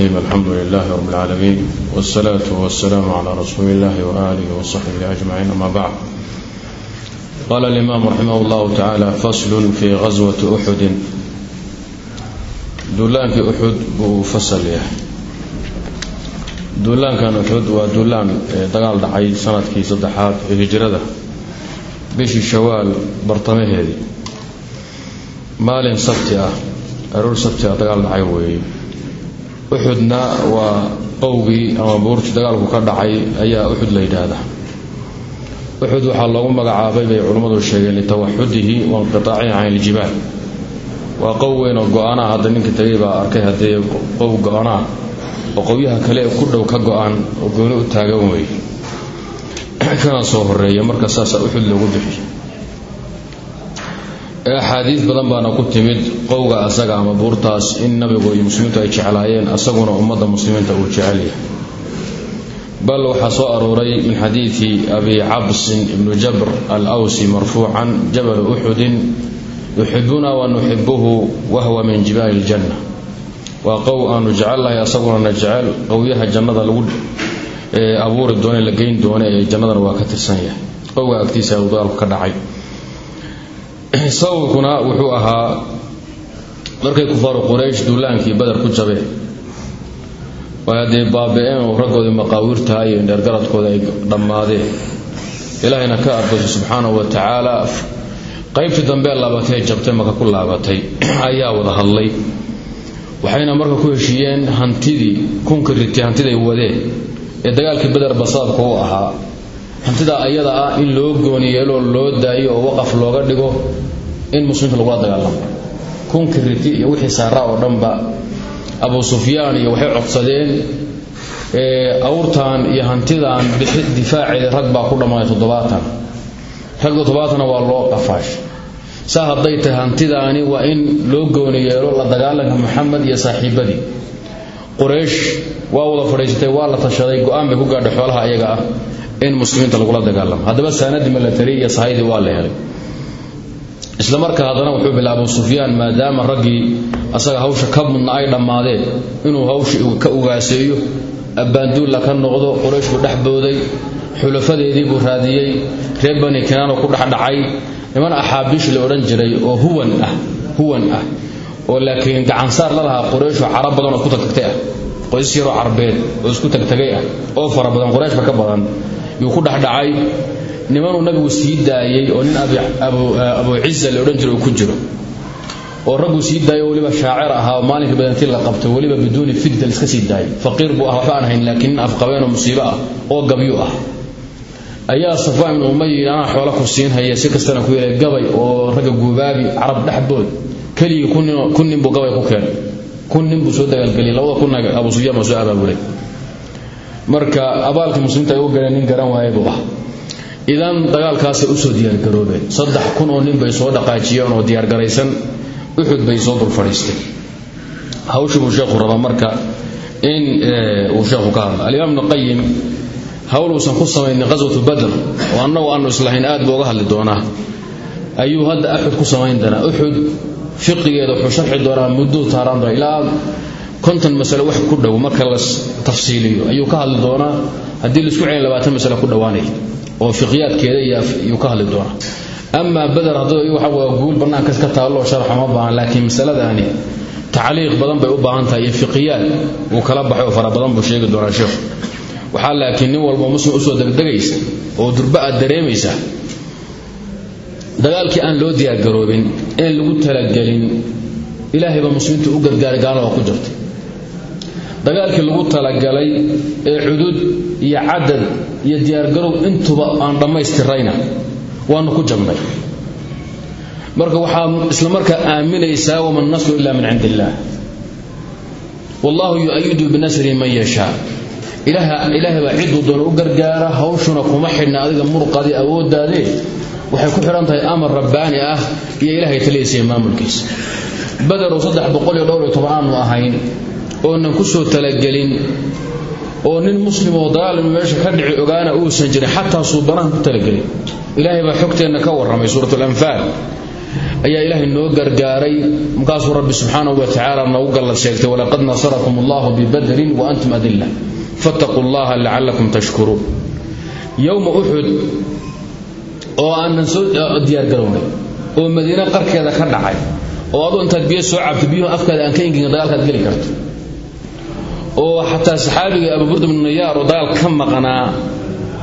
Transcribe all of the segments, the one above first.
الرحيم الحمد لله رب العالمين والصلاة والسلام على رسول الله وآله وصحبه أجمعين أما بعد قال الإمام رحمه الله تعالى فصل في غزوة أحد duulaankii uxud buu fasal yahay duulaankan uxud waa duulaan dagaal dhacay sanadkii saddexaad ee hijrada bishii shawaal bartamaheedii maalin sabti ah aroor sabti ah dagaal dhacay weeye uxudna waa qowgii ama buurtii dagaalku ka dhacay ayaa uxud la yidhaahdaa. Uxud waxaa loogu magacaabay bay culimmadu sheegeen litawaxudihi wainqitaacihi can iljibaal waa qow weyn oo go'aanaa hadda ninka tagay baa arkay haddee qow go-anaa oo qowyaha kale ku dhow ka go'aan oo gooni u taagan weeye. Kana soo horreeya marka saasa uxud loogu bixiy axaadiis badan baana ku timid qowga asaga ama buurtaas in nabigu iyo muslimiintu ay jeclaayeen asaguna ummadda muslimiinta uu jecel yahay. Bal waxaa soo arooray min xadiidi abi cabsin ibnu jabr al awsi marfuucan jabalu uxudin yuxibuna wa nuxibuhu wahwa min jibaali iljanna waa qow aanu jecelnahay asaguna na jecel qowyaha jannada lagu abuuri doone la geyn doone ee jannadana waa ka tirsan yahay. Qowga agtiisa uu dagaalku ka dhacay sababkuna wuxuu ahaa markay kufaaru quraysh duulaankii badar ku jabeen way haddee baaba-een oo raggoodii maqaawiirtaha iyo indheergaradkooda ay dhammaadeen. Ilaahayna ka argayso subxaanahu wa tacaala. Qaybtii dambe laabatay ee jabtay maka ku laabatay. Ayaa wada hadlay. Waxayna marka ku heshiiyeen hantidii kunka riti hantiday wadeen ee dagaalkii beder basaabka u ahaa. Hantidaa ayada ah in loo gooni yeeloo loo daayo oo waqaf looga dhigo in muslimiinta lagula dagaalamo. Kunka riti iyo wixii saaraa oo dhanba abu sufyaan iyo waxay codsadeen awrtan iyo hantidan difaaceeda rag baa ku dhammaaday toddobaatan. Rag toddobaatana waa loo qafaash saa hadday tahay hantidaani waa in loo gooni yeelo la dagaalanka maxamed iyo saaxiibadii. Quraysh waa wada fadhiisatay waa la tashaday go'aan ku gaadhay xoolaha ayaga ah in muslimiinta lagula dagaalamo. Haddaba saanadii milatari iyo sahaydii waa la helay isla markaa haddana wuxuu bila abu sufyaan maadaama raggii asaga hawsha ka mudna ay dhammaadeen inuu hawsha ka ugaaseeyo abbaanduulla ka noqdo quraysh buu dhex booday xulafadeedii buu raadiyey reer bani kinaano ku dhexdhacay niman axaabiish la odhan jiray oo huwan ah huwan ah oo laakiin gacansaar la lahaa qurayshoo carab badan oo isku tagtagtay ah qoysas yaroo carbeed oo isku tagtagay ah oo fara badan qurayshba ka badan yuu ku dhexdhacay nimanuu nabigu sii daayey oo nin abu ciza la odhan uu ku jiro. Oo ragguu sii daayay oo weliba shaacir ahaa oo maalinka badantii la qabtay weliba biduuni fidda iska sii daayay. Faqiir buu ah waxba laakiin nin afqabeenoo musiibo ah oo gabyu ah. Ayaa safwaan ibnu umay anaa xoola ku siinhaya si kastana ku yeelay gabay oo ragga guubaabi carab dhexbood keligii kun nin buu gabay ku keenay. Kun buu soo dagaalgeliyay labada kunna abu sufyaan soo abaabulay. Marka abaalkii muslimiinta ay u galeen nin garan waayay buu ah idan dagaalkaasay u soo diyaargaroobeen saddex kun oo nin bay soo dhaqaajiyeen oo diyaargaraysan uxud bay soo dul fadhiistay hawshii buu sheekhu rabaa marka in uu sheekhu ka hadla alimaam ibnu qayim hawl uusan ku samaynin qaswatu badr oo annagu aanu islahayn aad buu uga hadli doonaa. Ayuu hadda axud ku samayn doonaa uxud fiqigeeda wuxuu sharxi doonaa mudduu taaraan doona ilaa konton masale wax ku dhow marka la tafsiiliyo. Ayuu ka hadli doonaa haddii la isku celin labaatan masale ku dhowaanay oo fiqiyaadkeeda iyuu ka hadli doonaa. Amaa bader hadduu waxa waa guul bannaankas ka taalloo sharxa ma baahan laakiin masaladaani tacliiq badan bay u baahan tahay iyo fiqiyaad uu kala baxay oo fara buu sheegi doonaa sheekhu waxaa laakiin nin walba muslim u soo degdegaysa oo durba aad dareemaysa dagaalkii aan loo diyaargaroobin een lagu talagelin ilaahay baa muslimiinta u gargaaray gaalada ku jirtay dagaalkii lagu talagalay ee cudud iyo cadad iyo diyaargarow intuba aan dhammaystirayna waanu ku jabnay. Marka waxaa isla markaa aaminaysaa waman nasru ila min cindi illaah wallahu yu-ayidu binasrihi man yashaa. Ilaahay baa ciduu doona u gargaara hawshuna kuma xidhna adiga muruqadii awooddaadee waxay ku xidhan tahay amar rabbaani ah iyo ilaahay taliyaysa maamulkiisa. Bader oo saddex boqol iyo dhowr iyo ahayn oonan ku soo talagelin oo nin muslim oo daalim meesha ka dhici ogaana uusan jirin xataa suubanahan ku talagelin. Ilaahay baa xogteenna ka warramay suurat alanfaal ayaa ilaahay noo gargaaray markaasuu rabbi subxaanahu wa tacaala noogu gallad sheegtay walaqad nasarakum allahu bibadrin wa antum adilla. Fattaquu llaha lacalakum tashkuruun yowma oo aanan soo diyaargarownay oo madiine qarkeeda ka dhacay oo aduu intaad biyo soo cabto biyuhu afkaada aan ka ingin dagaalkaad geli karto oo xataa saxaabiga abuburda bnu nayaar oo dagaal ka maqnaa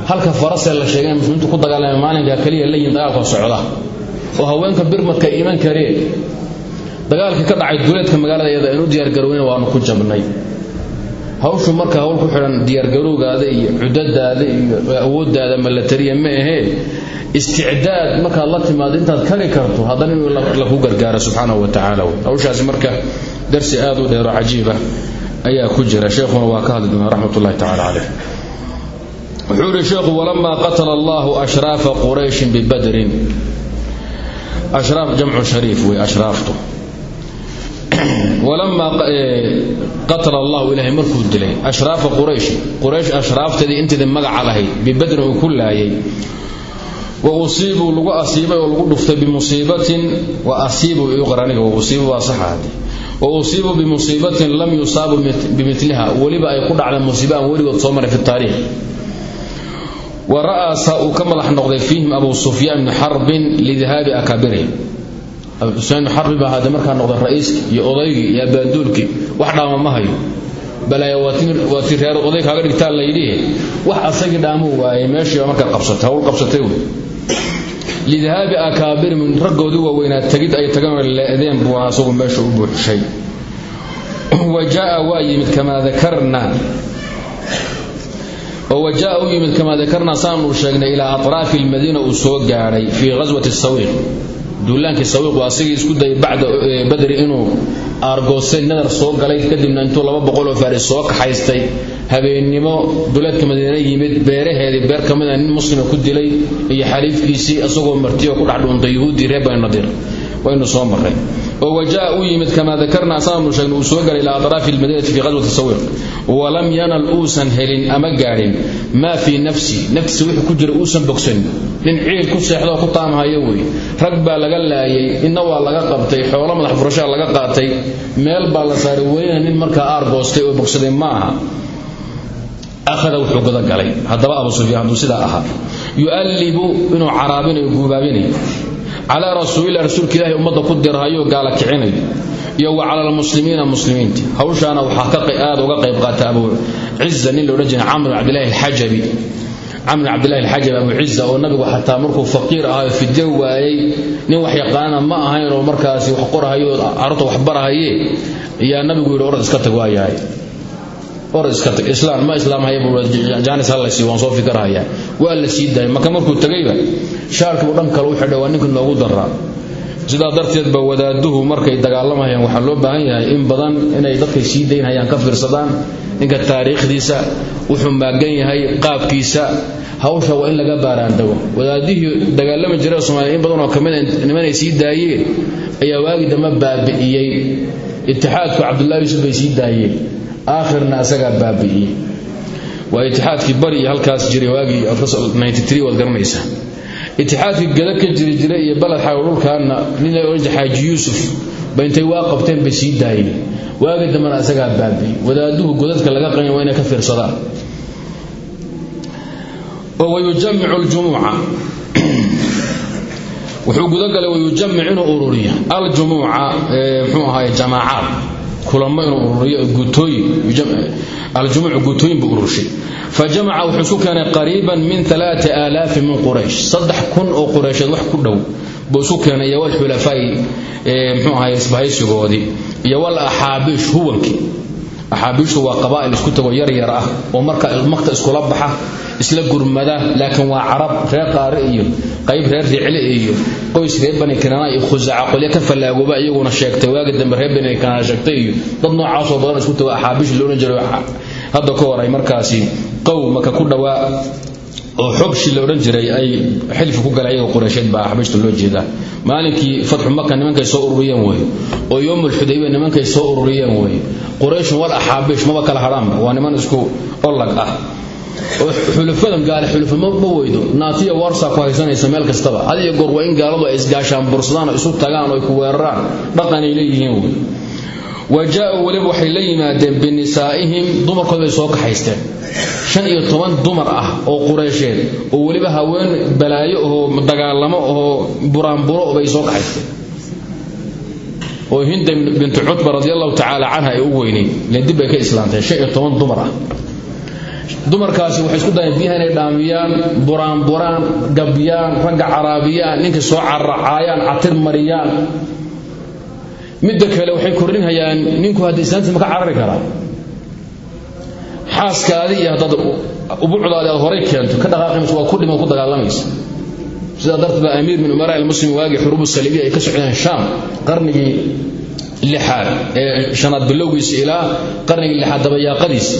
halka farasee la sheegay muslimiintu ku dagaalamay maalinkaa keliya layin dagaalka socda. Oo haweenka birmadka iman kareen dagaalkii ka dhacay duleedka magaalada iyada aynu diyaargaroweyna waanu ku jabnay. Hawshu marka hawl ku xidhan diyaargarowgaada iyo cudadaada iyo awooddaada malatariya ma ahee isticdaad markaad la timaado intaad kari karto haddana inuu laku gargaaro subxaanahu wa tacaala. Hawshaasi marka darsi aad u dheero cajiiba ayaa ku jira. Sheekhuna waa ka hadli doonaa raxmat ullahi wuxuu ihi sheekhu walamaa qatala allahu ashraafa qurayshin bibadrin. Ashraaf jamcu shariif wey ashraaftu. Walamaa qatala allahu ilaahay markuu dilay ashraafa quraysh. Quraysh ashraafteedii inteedii magaca lahayd bibadrin uu ku wa usiibuu lagu asiibay oo lagu dhuftay bimusiibatin wa asiibuu iqraniga wa usiibuu waa saxaadi wa usiibuu bimusiibatin lam yusaabu bimiliha weliba ay ku dhacda musiiba aan weligood soo maray fi taariikh wa ra'asa uu ka madax noqday fiihim abu sufyaan bni xarbin lidahaabi akaabirihim abu sufyaan bni xarbi baa hadda markaa noqday ra'iiskii iyo odaygii iyo abaanduulkii wax dhaama ma hayo balaayo waa ti reer oday dhigtaa layidhi wax asagii dhaamuu waayay meeshii baa markaa lidahaabi akaabirihim raggoodii waaweynaa tegid ay tageen leedeen buu asagu meesha u buuxshay. Wa jaa waa yimid kamaa dakarna oo wa jaa u yimid kamaa dakarna saanuu sheegnay ilaa atraafi almadiina uu soo gaadhay fii ghaswati sawiiq. Duulaankii sawiiq waa asigii isku dayay bacda badri inuu aargoosay nadar soo galay kadibna intuu laba boqol oo faaris soo kaxaystay habeennimo duleedka madiina yimid beeraheedii beer ka mida nin muslima ku dilay iyo xaliifkiisii isagoo martiyo ku dhex dhuuntay reer bani nadiir waynu soo marray. Oo wajaa u yimid kamaa dakarna asaanu sheegna uu soo galay ilaa atraafi almadiinati fii qaswati sawiiq walam yanal uusan helin ama gaadhin maa fii nafsi. Naftiisa wixii ku jira uusan bogsan nin ciil ku seexdoo ku taamhayo wey rag baa laga laayay inna waa laga qabtay xoolo madax furashaa laga qaatay. Meel baa la saaray welina nin markaa aargoostay oo bogsaday ma akhada wuxuu gudagalay haddaba abu sufyaan hadduu sidaa ahaa yu'allibu inuu caraabinayo guubaabinayo calaa rasuulilah rasuulka ilaahay ku dirhayo gaala kicinayo iyo wa cala almuslimiina muslimiinta hawshaana waxaa aad uga qayb qaata abu ciza nin laodhan jiray camr cabdillahi alxajabi. Camr cabdillahi alxajabi abu ciza oo nabigu xataa markuu faqiir ahaayo fidyo waayey. Nin wax yaqaana ma ahayn oo markaasi wax qorahayo carruurta wax barahaye ayaa nabigu yidhi iska tag orad iska tag islaan ma islaamhaya buu jaanis hallaysi waan soo fikirhayaa waa la sii maka markuu tagayba shaarkiibu dhan kale u xidhay waa ninka noogu daraa sidaa darteed ba wadaaduhu markay dagaalamayaan waxaa loo baahan yahay in badan inay dadkay sii daynhayaan ka fiirsadaan ninka taariikhdiisa wuxuu maagan yahay qaabkiisa. Hawsha waa in laga baaraandhago wadaadihii dagaalami jira soomaaliya in badan oo ka mid nimanay sii daayeen ayaa waagi dambe baabi'iyey. Itixaadku cabdullahi yuusuf bay sii daayeen aakhirna asagaa baabi'iyey. Waa itixaadkii bari iyo halkaas jiray waagii waad garanaysaa itixaadkii gada ka jiri jiray iyo baled xaw dhulkaana nin la odhan jiray xaaji yuusuf ba intay waa qabteen bay sii daayeen. Waagi dambena asagaa baabi'iyey. Wadaaduhu godadka laga qanya waa inay ka fiirsadaan. Oo wayujamicu ljumuuca wuxuu gudagalay wayujamic inuu ururiyo. Aljumuuca mxuu ahaay jamaacaad kulamo inuu ururiyo guutooyin aljumuuc guutooyin buu ururshay fajamaca wuxuu isku keenay qariiban min alaaa aalaafin min quraysh. Saddex kun oo quraysheed wax ku dhow buu isku keenay iyo walxulafaai mxuu ahaay isbahaysigoodii iyo wal axaabiish huwankii axaabiishtu waa qabaa'il isku tago yar yar ah oo marka makta iskula baxa isla gurmada laakiin waa carab reer qaare iyo qayb reer ricle iyo qoys reer bani kanaana iyo khusaca qolyo ka fallaagooba iyaguna sheegtay. Waagi dambe reer bani kanaana sheegtay iyo dad noocaasoo badan isku tago axaabiish loodhan jiray hadda ka hor ay markaasi qow maka ku dhowaa oo xobshi la odhan jiray ay xilfi ku galay ayaga baa axabiishta loo jeedaa. Maalinkii fatxu maka nimankay soo ururiyeen weeye oo yoomul xudaybiya nimankay soo ururiyeen weeye qurayshun wal axaabiish maba kala hadhaanba waa niman isku ollag ah. Oo xulufadan gaale xulufa ma weydo. Naatiya warsaa ku haysanaysa meel kastaba. Had iyo goor waa in gaaladu isgaashaan bursadaan isu tagaan oo ku weeraraan. Dhaqanay leeyihiin wey wa jaa-uu weliba waxay la yimaadeen binisaa'ihim dumarkood soo kaxaysteen shan iyo toban dumar ah oo qureysheed oo weliba haween balaayo oo dagaalamo oo buraanburo bay soo kaxaysteen oo hinda bintu cutba radi allahu tacaala canha ay u weyneyd len dib bay ka islaamtay shan iyo toban dumar ah dumarkaasi waxay isku dayeen biyaha inay dhaamiyaan buraanburaan gabyaan ragga caraabiyaan ninka soo carracaayaan catir mariyaan midda kale waxay kordhinhayaan ninku hadda islaamtii ma ka carari karaa xaaskaadi iyo haddaad ubucdaadi aad horay keento ka dhaqaaqaymaysa waa ku dhima ku dagaalamaysa sidaa darteed amiir min umaraa ilmuslim waagii xuruubu saliibiya ay ka socdeen shaam qarnigii shanaad bilowgiisa ilaa qarnigii lixaad dabayaaqadiisa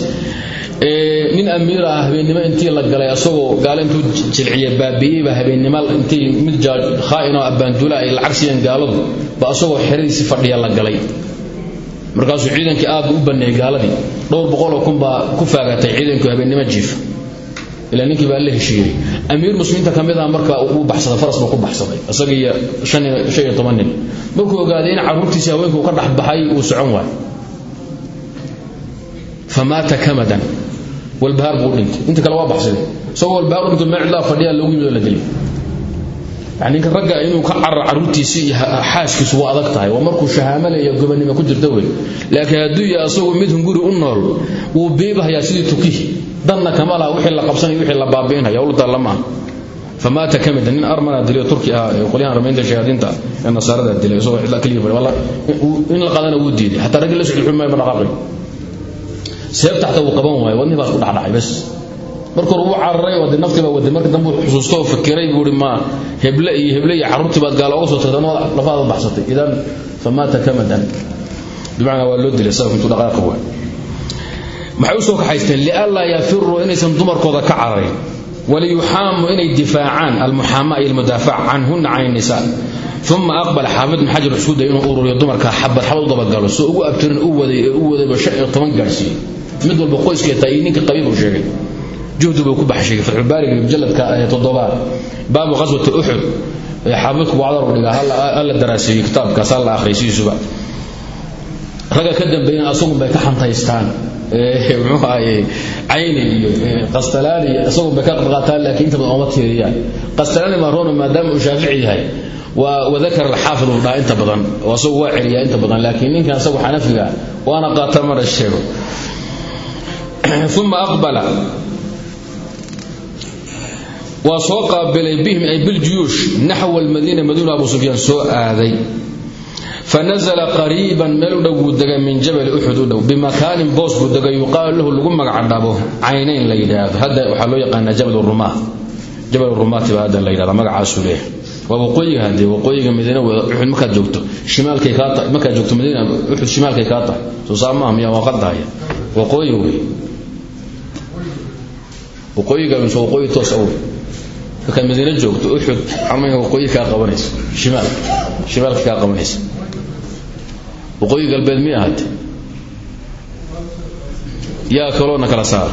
nin amiir ah habeennimo intii la galay asagoo gaalo intuu jilciya baabi'iyeyba habeennimo intii mid khaa'inoo abbaanduula ay lacag siiyeen gaaladu ba asagoo xeradiisi fadhiya la galay. Markaasuu ciidankii aad u banneeyey gaaladii dhowr boqoloo kun baa ku faagatay ciidanku habeennimo jiifa ilaa ninkii baa la heshiiyey. Amiir muslimiinta ka ah marka uu baxsaday faras buu ku baxsaday isaga iyo shan iyo nin. Markuu ogaaday in carruurtiisii haweenkuu ka dhex uu socon waayo. Famaata kamadan. Walbahaar buu dhintay. Inta kale waa baxsaday. Isagoo walbahaar u dhintay meel cidlaa fadhiyaa loogu yimid oo la dilay ninka ragga inuu ka carar carruurtiisii iyo waa adag tahay. Waa markuu shahaamale iyo gobannimo ku jirta wey laakiin hadduu yahay asagu mid hunguri u nool wuu biibahayaa sidii tukihi danna kama wixii la qabsanay wixii la baabi'inaya. Ulu taalla maaha famaata kamida nin armana dilay turki ah ee qolyahan ramaynta shayaadiinta ee dilay isagoo cidla kaliya fadhi in la qadana wuu diiday. Xataa raggi la socday xumay ma dhaqaaqay seebta xataa wuu qaban waayo wadnihi baas ku dhacdhacay bas marka hore wuu cararay oo dee naftii baa waday marka xusuusto oo fikiray buu ma heble iyo heble iyo carruurtii baad gaalo oga soo tagtay anoo lafaada baxsatay. Idan famaata kamadan. Bimacnaa waa loo dilay sababka intuu dhaqaaqa maxay u soo kaxaysteen? Lianlaa yafiruu inaysan dumarkooda ka cararin waliyuxaamu inay difaacaan almuxaama iyo almudaafac canhunna can innisaa uma aqbala xaafid bn xajar isku day inuu ururiyo dumarka xabad xabad u dabagalo soo ugu abtirin u waday ee u wadayba shan iyo toban gaadhsiiyey. Mid walba qoyskeeta iyo ninka qabiil uu sheegay juhdi buu ku baxshay fatxulbaariga mujalladka ee toddobaad. Baabu qaswati uxud ee xaafidku wacdar u dhigaa hala daraaseeyo kitaabkaas hala akhriysiisuba ragga ka dambeeyana asagun bay ka xantaystaan. Muxuu ahaye cayni iyo qastalaani iyo isagun bay ka qadqaataan laakiin inta badan ooma tiiriyaan qastalaani maaroona maadaama uu shaafici yahay. Waa wadakar alxaafid uu dhaha inta badan oo asagu waa celiyaa inta badan laakiin ninkan asagu xanafiga waana qaata mana sheego. Uma aqbala waa soo qaabilay bihim ay biljuyuush naxwa almadiina madiina abu sufyaan soo aaday. Fanazla qariiban meel u dhow buu degay min jabali uxud u dhow bimakaanin boos buu degay yuqaalu lahu lagu magacdhabo caynayn la yidhaahdo. Hadda waxaa loo yaqaanaa jabal rumaa jabal rumaati baa hadda la yidhahda magacaasuu leeyahay. Waa waqooyiga haddee waqooyiga madiina uxud markaad joogto markaad joogto madiina uxud shimaalkay kaa tahay soo saamaha miyaa waa qadahaya markaad madiina joogto uxud xamay waqooyi kaa qabanaysa shimaal shimaalka kaa qabanaysa galbeed mi ahate yaa kala saara.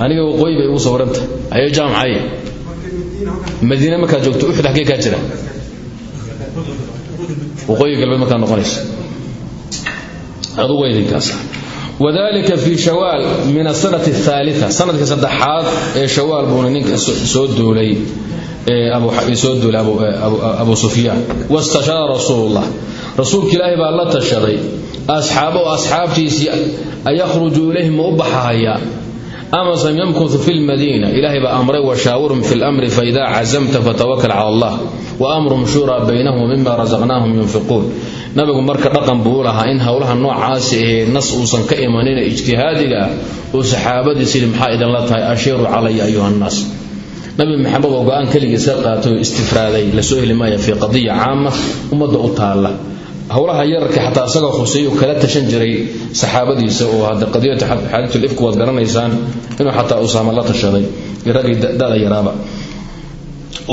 Aniga waqooyi bay ugu sawranta ayay jaamacay madiine markaad joogto uxud xaggee kaa jira. Waqooyi galbeed markaad noqonaysa adugu idinkaas wadalika fi shawaal min asanati athaalita sanadka saddexaad ee shawaal buuna ninka soo duulay soo duulay abu sufyaan wastashaara rasuulullah. Rasuulka ilaahi baa la tashaday. Asxaabo asxaabtiisii ayakhruju ilayhim ma u baxahaya? Amase yamkutu fi lmadiina ilaahay baa amray washaawirhum fi lamri faida cazamta fatawakal cala allah wa amruhum shuuraa baynahum mima rasaqnaahum yunfiquun nabigu marka dhaqan buu lahaa in howlaha noocaasi ahee nas uusan ka imanina ijtihaadiga uu saxaabadiis yidhi maxaa idinla tahay ashiiruu calaya ayuha nnaas. Nabi maxamed oo go'aan keligiisa qaatay oo istifraaday la soo heli maaya fii qadiya caama ummadda u taalla. Howlaha yararka xataa isagoo khuseeyu kala tashan jiray saxaabadiisa oo hadda qadiyatu xaaditul ifku waad garanaysaan inuu xataa usaama la tashaday raggii dada yaraaba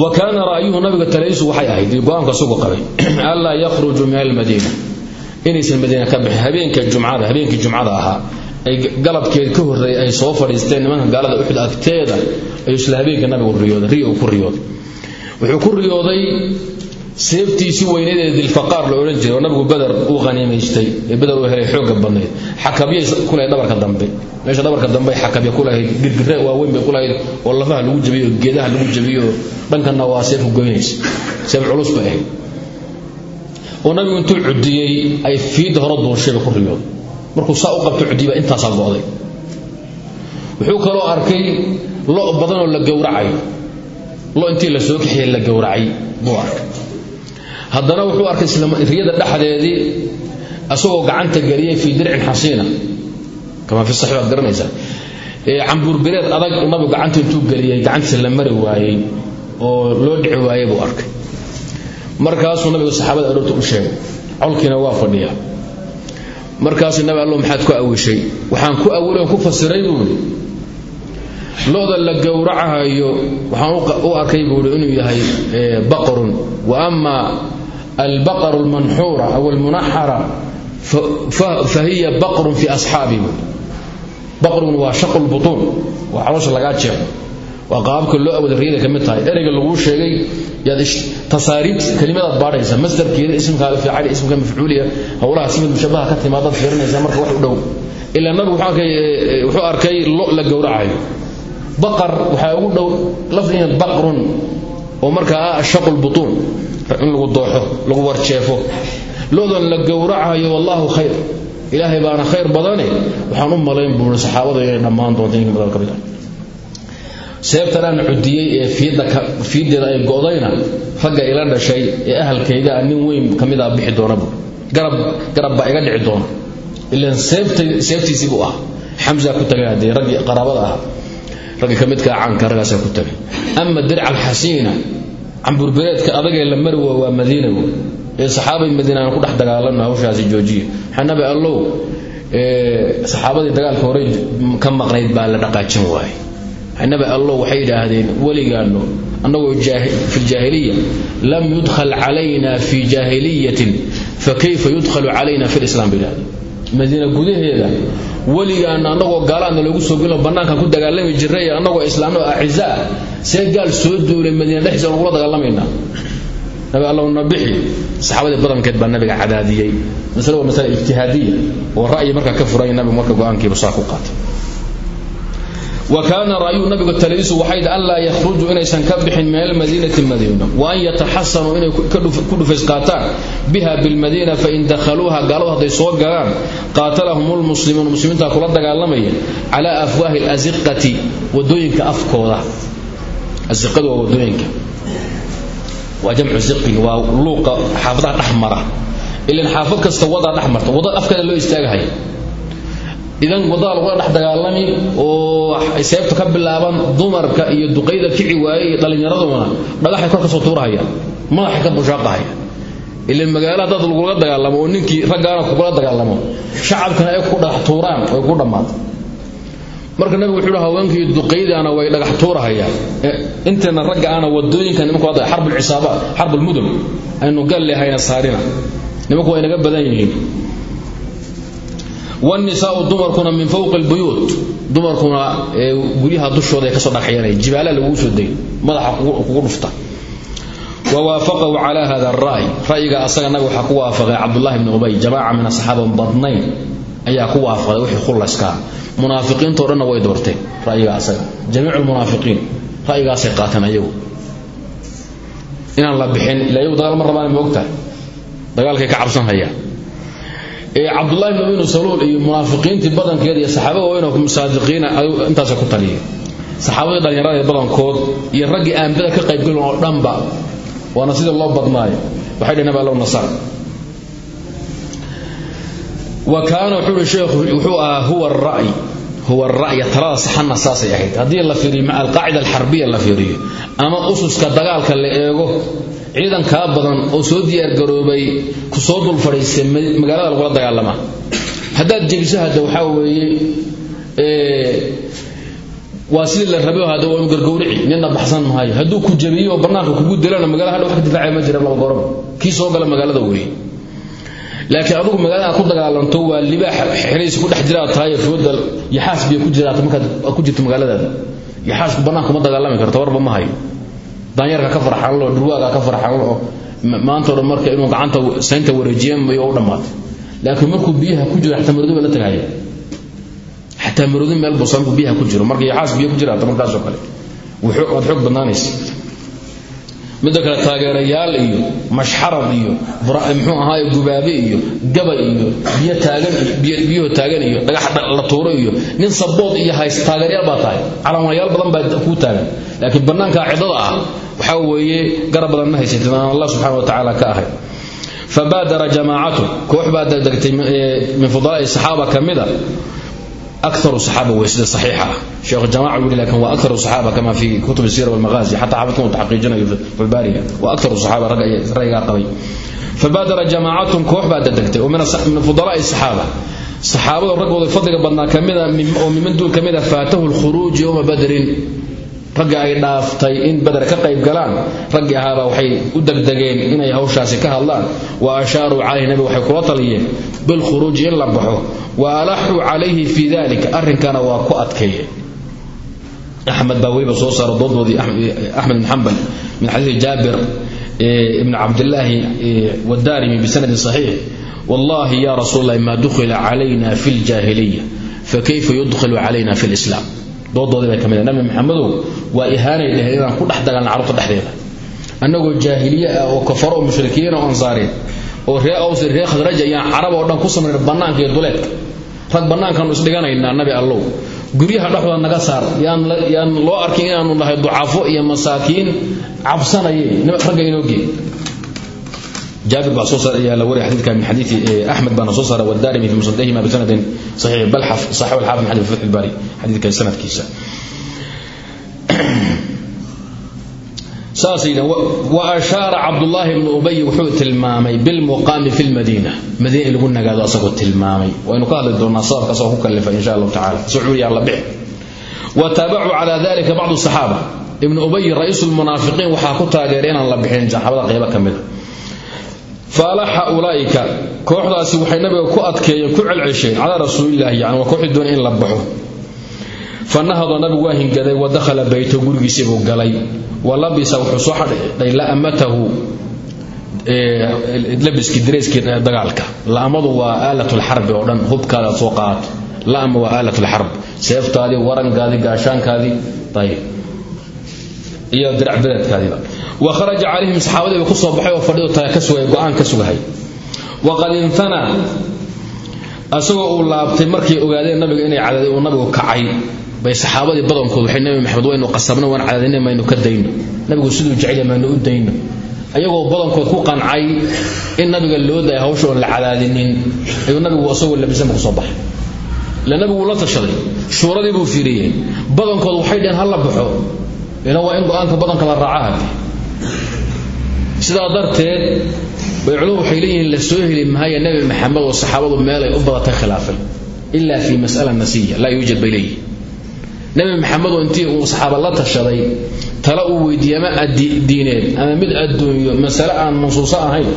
wa kaana ra'yuhu nabiga talaysu waxay ahayd go'aanka isugu qabay anlaa yakhrujuu min almadiina. Inaysan madiina ka bixin habeenka jumcada habeenkii jumcada ahaa ay galabkeed ka horreeyay ay soo fadhiisteen nimanka gaalada uxud agteeda ayuu isla habeenka nabigu riyooday seeftiisii weyneed ee dilfaqaar la odhan jiray oo nabigu bader uu qaniimaystay ee uu helay xoogga badnayd. Xakabyay ku lahayd dhabarka dambe. Meesha dhabarka dambe xakabya ku lahayd girgire waaweyn bay ku lahayd oo lafaha lagu jabiyo geedaha lagu jabiyo oo dhankanna waa seefku goynaysa. Seef culus bay ahayd. Oo nabigu intuu cudiyey ay fiidda hore duushayba ku riyooday markuu saa u qabto cudiyba intaasaa go'day. Wuxuu kaloo arkay lo badanoo la gowracayo lo intii la soo kaxiyey la gowracay buu arkay haddana wuxuu arkay riyada dhexdeedii asagoo gacanta geliyey fii dircin xasiina. Kama fi saxiix waad garanaysaa. Cambuurbireed adag nabigu gacanta intuu geliyey gacantiisa la mari waayey oo loo dhici waayey buu arkay. Markaasuu nabigu saxaabada aroorta u sheegay colkiina waa fadhiya markaasuu nabi allo maxaad ku awishay? Waxaan ku awilay oo ku fasiray buuri lo-da la gowracahayo waxaan u arkay buuri inuu yahay baqarun. Wa ama albaqaru almanxuura aw almunaxara fa hiya baqrun fi asxaabi baqrun waa shaqu lbutuun waa caloosha lagaa jeexo waa qaababka loo awooda riyada ka mid tahay. ereyga laguu sheegay yaad tasaariib kelimadaad baadhaysa masdarkeeda ismka alfiicali ismka mafcuuliya howlaha simid mushabaha ka timaadaad fiirinaysa marka wax u dhow. Ilaa nabigu wuxuu arkay lo la gowracayo. Baqar waxaa ugu dhow lafdigan baqrun oo markaa ah shaqu lbutuun in lagu dooxo lagu warjeefo. Lodan la gowracayo wallaahu khayr. Ilaahay baana khayr badane waxaan u malayn buuri saxaabada inay dhammaan doonto in badan ka mid ah seebtanaan cudiyey ee fiiddeeda ay go'dayna ragga ila dhashay ee ahalkayga nin weyn ka mid a bixi doona buuri garab baa iga dhici doona. Ilaan seeftiisii buu ah. Xamsa ku tagay haddee raggii qaraabada ahaa ragga ka midka caanka raggaasaa ku tagay ama dirca alxasiina camburbereedka adagee la mari waa waa madiina wey ee saxaabay madiina aan ku dhex dagaalano hawshaasi joojiye. Waxaa nabi allow saxaabadii dagaalka hore ka maqnayd baa la dhaqaajin waaye nabi allow waxay yidhaahdeen weligaano annagoo fi ljaahiliya lam yudkhal calayna fi jaahiliyatin fakayfa yudkhalu calayna fi lislaam bay yidhahdeen madiina gudaheeda weligaana annagoo gaalaadna loogu soo gelino bannaankan ku dagaalami jiray annagoo islaamno acizaa see gaal soo duulay madiina dhexdiisa nagula dagaalamaynaa nabi allowna bixi saxaabadii badankeed baa nabiga cadaadiyey masale waa masale ijtihaadiya oo ra'yi markaa ka furay nabigu marka go'aankiiba saa ku qaatay wa kaana ra'yuu nabigu taladiisu waxayd an laa yakhrujuu inaysan ka bixin min almadiinati madiina wa an yataxasanuu inay ku dhufays qaataan biha bilmadiina fain dakhaluuha gaaladu hadday soo galaan qaatalahum lmuslimuun muslimiinta kula dagaalamaya cala afwaahi alaziqati waddooyinka afkooda. Asiqadu waa waddooyinka waa jamcu ziqin waa luuqa xaafadaha dhexmara ilan idan waddada lagula dhex dagaalami oo seebta ka bilaaban dumarka iyo duqayda kici waaye iyo dhallinyaraduna dhagaxay kor ka soo tuurahaya madaxay ka bushaaqahaya ila magaalo haddaad lagula dagaalamo oo ninkii raggaana kugula dagaalamo shacabkana ay ku dhagax tuuraan way ku dhammaata marka nabigu wuxuu haweenkii duqaydaana way dhagax tuurahayaan. Inteena ragga aana waddooyinka nimanku hadda xarbul cisaaba xarbul mudun aynu gal lehayna saarina. Nimanku way naga badan yihiin wanisaau dumarkuna min fowqi lbuyuut dumarkuna guryaha dushooda ka soo dhagaxyanaya jibaala laguu soo degay madaxa kugu dhufta wawaafaqahu cala hada ray ra'yiga asaga nabiga waxaa ku waafaqay cabdullahi bni ubay jamaaca min asaxaaba badnayn ayaa ku waafaqay wixii khullaskaa munaafiqiintao dhanna way doorteen ra'yiga asaga jamiicu lmunaafiqiin ra'yigaasay qaateen ayagu inaan la bixin ila ayagu dagaal ma rabaan ma ogtahay dagaalkay ka cabsan hayaan cabdullahi bn ubin saluul iyo munaafiqiintii badankeed iyo saxaaba waaweynoo musaadiqiina intaasa ku taliyay. Saxaabadii dhallinyarada badankood iyo raggii aanbada ka qaybgelin oo dhanba waana sida loo badnaayo. Waxay dhaheen nabi allow nasar wa kaana wuxuu sheekhu wuxuu ahaa huwa ra'y huwa ra'ya talada saxanna saasay ahayd. Haddii la fiiriyo alqaacida alxarbiya la fiiriyo ama ususka dagaalka la eego ciidan kaa badan oo soo diyaargaroobay ku soo dul fadhiistay magaalada lagula dagaalama. Haddaad jebiso hadda waxaa weeye waa sidii la rabe hadda waa gargowrici nina baxsan maayo hadduu ku jabiyo oo kugu dilana hadha wax ka ma jira laba gorob kii soo gala magaalada weeye laakiin adugu magaalada ku dagaalanto waa libaax xeraysi ku dhex jiraa tahay fooda yaxaas biyo ku jiraata markaad ku jirto magaaladaada. Yaxaasku bannaanka ma dagaalami karta warba ma hayo daanyarka ka farxanlo dhurwaaga ka farxanlo oo maanta o dhan marka inuu gacanta saynta wareejiyen mayo u dhammaatay. Laakiin markuu biyaha ku jiro xataa maroodi ba la tagahaya xataa maroodi meel buusan markuu biyaha ku jiro. Marka yaxaas biyo ku jiraata markaasoo kale. Waad xoog badnaanaysa midda kale taageerayaal iyo mashxarad iyo muxuu ahaaye gubaabe iyo gabay iyo biyo taagan iyo dhagax la tuuro iyo nin sabood iyo hays taageeryaal baa tahay. Calaamayaal badan baa kuu taagan. Laakiin bannaanka cidada ah waxaa weeye garab badan ma haysatid aan allah subxana wa tacaala ka ahay. Fabaadara jamaacatu koox baa degdegtay min fudalaa'i saxaaba ka mida aru saxaaba wey sida saxiixa ah sheekh jamaca uu yihi laakiin waa akaru saxaaba kamaa fii kutub sira walmaqaazi xataa xafidkan uu taxqiijinayo baariga waa akaru saxaaba raygaa qabay fabaadara jamaacatun koox baa dadegtay oo min fudalaai saxaaba saxaabada raggooda fadliga badnaa kamida oo miman duul kamida faatahu lkhuruuji yowma badrin ragga ay dhaaftay in badar ka qayb galaan raggii ahaaba waxay u degdegeen inay hawshaasi ka hadlaan. Wa ashaaruu calayhi nabi waxay kula taliyeen bilkhuruuji in la baxo wa alaxuu calayhi fii dalika arrinkana waa ku adkeeyeen. Axmed baa weliba soo saara doodoodii axmed bin xambal min xadiidi jaabir ibn cabdillaahi wadaarimi bisanadin saxiix. Wallahi ya rasuul allahi ma dukhila calayna fi ljaahiliya fakayfa yudkhilu calayna fi lislaam doodoodii bay ka mid nabi maxamedow waa ihaanay dheheen inaan ku dhex dagaalna carruurta dhexdeeda. Annagoo jaahiliye ah oo kafaro oo mushrikiin oo ansaareen oo ree aws ree khadraj ayaan carab oo dhan ku samayna bannaanka iyo duleedka. Rag bannaankaanu isdhiganaynaa nabi allow. Guryaha dhexdooda naga saar. Yaan loo arkin inaanu nahay ducafo iyo masaakiin cabsanaye ragga inoo jaabir baa soo saaray ayaa la wariyay xadiidka min xadiidi eh, axmed baana soo saaray waddarimi fi musnadihima bisanadin saxiix bal saxaw alxaafid min xadiid fath albari xadiidka sanadkiisa. Saasay yidhahan wa ashaara cabdullaahi ibnu ubay wuxuu tilmaamay bilmuqaami fi lmadiina madiina. In lagu nagaado asagoo tilmaamay. Waynu ka hadli doonaa sababka asagoo ku kallifay insha allahu tacala sacuuriyaa la bixi wa taabacuu calaa dalika bacdu saxaaba. Ibnu ubay ra'iisu lmunaafiqiin waxaa ku taageeray inaan la bixin saxaabada qaybo ka mida faalaxa ulaaika kooxdaasi waxay nabiga ku adkeeyeen ku celcesheen calaa rasuulilaahi yani waa kooxii doon in la baxo. Fa nabigu waa hingaday wa dakhala bayto gurigiisii buu galay. Wa labisa wuxuu soo xadhay la'amatahu labiskii dareyskii dagaalka. La'amadu waa aalatulxarbi oo dhan hubkaada soo qaato la'ama waa aalatulxarb seeftaadii warankaadii gaashaankaadii ayib iyo dirac wa kharaja calayhim saxaabadiiba ku soo baxay oo fadhidu taga ka sugaya go'aan ka sugahay waqad intanaa asagoo uu laabtay markay ogaadeen nabiga inay cadaday uu nabigu kacay. Bay saxaabadii badankood waxay nabi maxamed waynu qasabna waan cadadina maynu ka dayno. Nabigu siduu jecel maynu u dayno. Ayagoo badankood ku qancay in nabiga loo daya hawsha la cadaadinin. Ayuu nabigu asagoo labisanba ku soo baxay. Ila nabigu la tashaday shuuradiibuu fiiriyey. Badankood waxay dheheen ha la baxo. Ina waa in go'aanka badanka la raacaa sidaa darteed bay culumu waxay leeyihiin la soo heli mahaya nebi maxamed oo saxaabadu meelay u badatay khilaafay ilaa fi mas'ala nasiya laa yuujad bay leeyihiin nebi maxamed oo intii uu saxaaba la tashaday tala uu weydiiyey ama diineed ama mid adduunyo masale aan mansuuso ahayn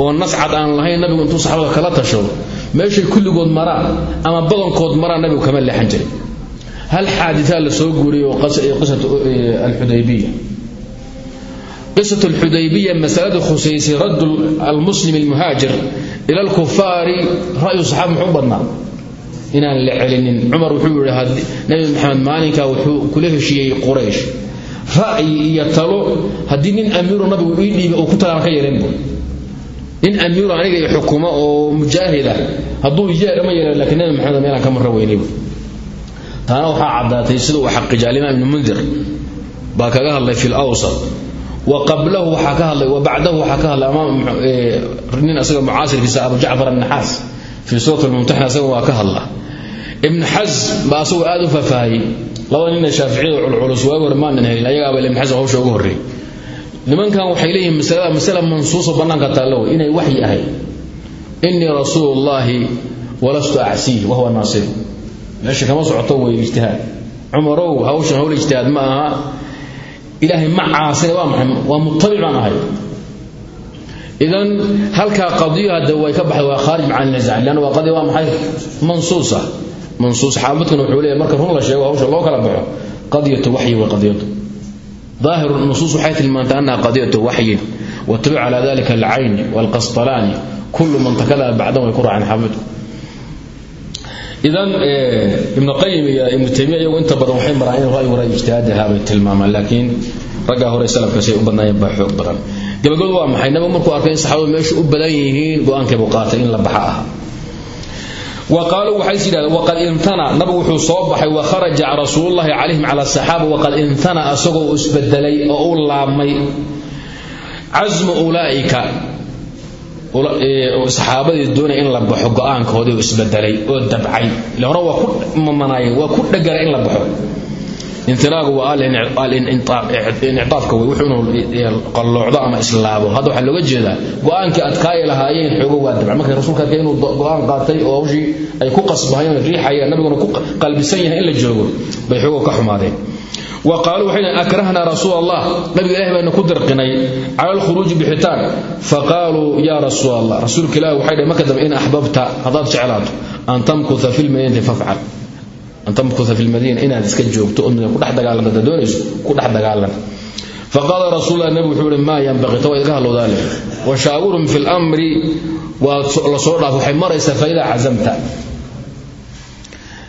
oo nascad aan lahayn nabigu intuu saxaabada kala tashado meeshay kulligood maraan ama badankood maraan nabigu kama leexan jiray. Hal xaaditaa la soo guuriyey oo qisatu alxudaybiya qisat alxudaybiya masalada khusaysay raddu almuslim almuhaajir ila alkufaari ra'yu saxaaba muxuu badnaa inaan la celinin cumar wuxuu yidhi nabi maxamed maalinkaa wuxuu kula heshiiyey quraysh ra'yi iyo talo haddii nin amiiru nabigu ii dhiiba uu ku talaan ka yeelinbu nin amiiru aniga i xukumo oo mujaahid ah hadduu yeerama yeelan lakiin nabi maxamed meelaan wablahu waaa ka hadlay wabacdahu waxaa ka hadlay eh, nin asagoo mucaasirkiisa abu jacfar annaxaas fii suurat lmumtaxin asagoo waa ka hadla. Ibn xasm baa asagoo aad u faafahayey labada nin ee shaaficiyada culculus waagi hore maanan helin ayagaabal ibn xasm hawsha ugu horreey nimankan waxay leeyihiin masalada masala mansuuso bannaanka taallow inay waxyi ahay innii rasuulu llaahi walastu acsiih wahuwa naasiru meesha kama socoto wey ijtihaad. Cumarow hawshan hawl ijtihaad ma ilaahay ma caasina waa maxay waa muttabic baan ahay idan halkaa qadiyo hadda way ka baxday waa khaarij maca nizac leanna waa qadiya waa maxay mansuusa mansuus xaafidkuna wuxuu leeyahay marka run la sheego hawsha loo kala baxo qadiyatu waxyi way qadiyatu ظاهر النصوص حيث المنت أنها قضية وحي واتبع على ذلك العين والقسطلاني كل من تكلم بعدهم يكون عن حافظه idan ibnu qayim iyo ibnu taymiya iyagu inta badan waxay maraan in ra'yi ra'yi ijtihaadaha bay tilmaamaan laakiin raggaa hore salafkaasay u badnaayeen baa xoog badan. Gabagabadu waa maxay? Nabigu markuu arkay in saxaabadu meesha u badan yihiin go'aankay buu qaatay in la baxa ah wa qaaluu waxay yidhahdeen waqad intana nabigu wuxuu soo baxay wa kharaja rasuulullahi calayhim cala asaxaaba waqad intana asagoo isbedelay oo saxaabadii doonaya in la baxo go'aankoodii oo isbedelay oo dabcay. Ile waa ku mamanaayeen waa ku dhagalay in la baxo. Intilaagu waa alinictaafka wey wuxuu qalloocdo ama islaabo. Hadda waxaa looga jeedaa go'aankii adkaaya lahaayeen xoogo waa dabca markay rasuulka arkay inuu go'aan qaatay oo hawshii ay ku qasbahayeen riixayeen nabiguna ku qalbisan yahay in la joogo bay xoogo ka xumaadeen wa qaaluu waxay dhaheen akrahnaa rasuul allah nabiga ilahi baynu ku dirqinay cala alkhuruuji bixitaan. Fa qaaluu yaa rasuul rasuulka ilahi waxay dhaheen marka in axbabta haddaad jeclaato an tamkuta fi lmadiinati fafcal. An tamkuta fi lmadiina inaad iska joogto oo ku dhex dagaalanto haddaad ku dhex dagaalan. Faqaala rasuullah nabigu wuxuu ihi maa yanbaqii tawa iga halowdaa leh wa shaawirhum fi lmri waa la soo dhaaf waxay maraysaa faidaa cazamta.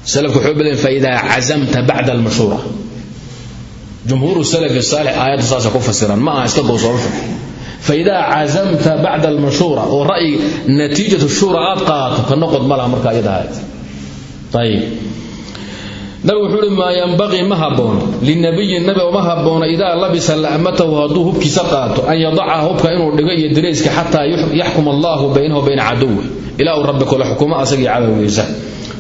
Salafku wuxuu badan faidaa cazamta bacda almashhuura jumhuuru salaf saalix aayadda saasa ku fasiraan ma aha iska dow sababta fa idaa cazamta bacda almashhuura oo ra'yi natiijat shuura aad qaadato ka noqod ma laha marka iyada ahayd ayib nabigu wuxuu uhi maa yanbaqii ma haboono linabiyin nabi uma haboono idaa labisa la'matahu hadduu hubkiisa qaato an yadaca hubka inuu dhigo iyo dirayska xataa yaxkum allaahu baynahu bayna caduwi ilaa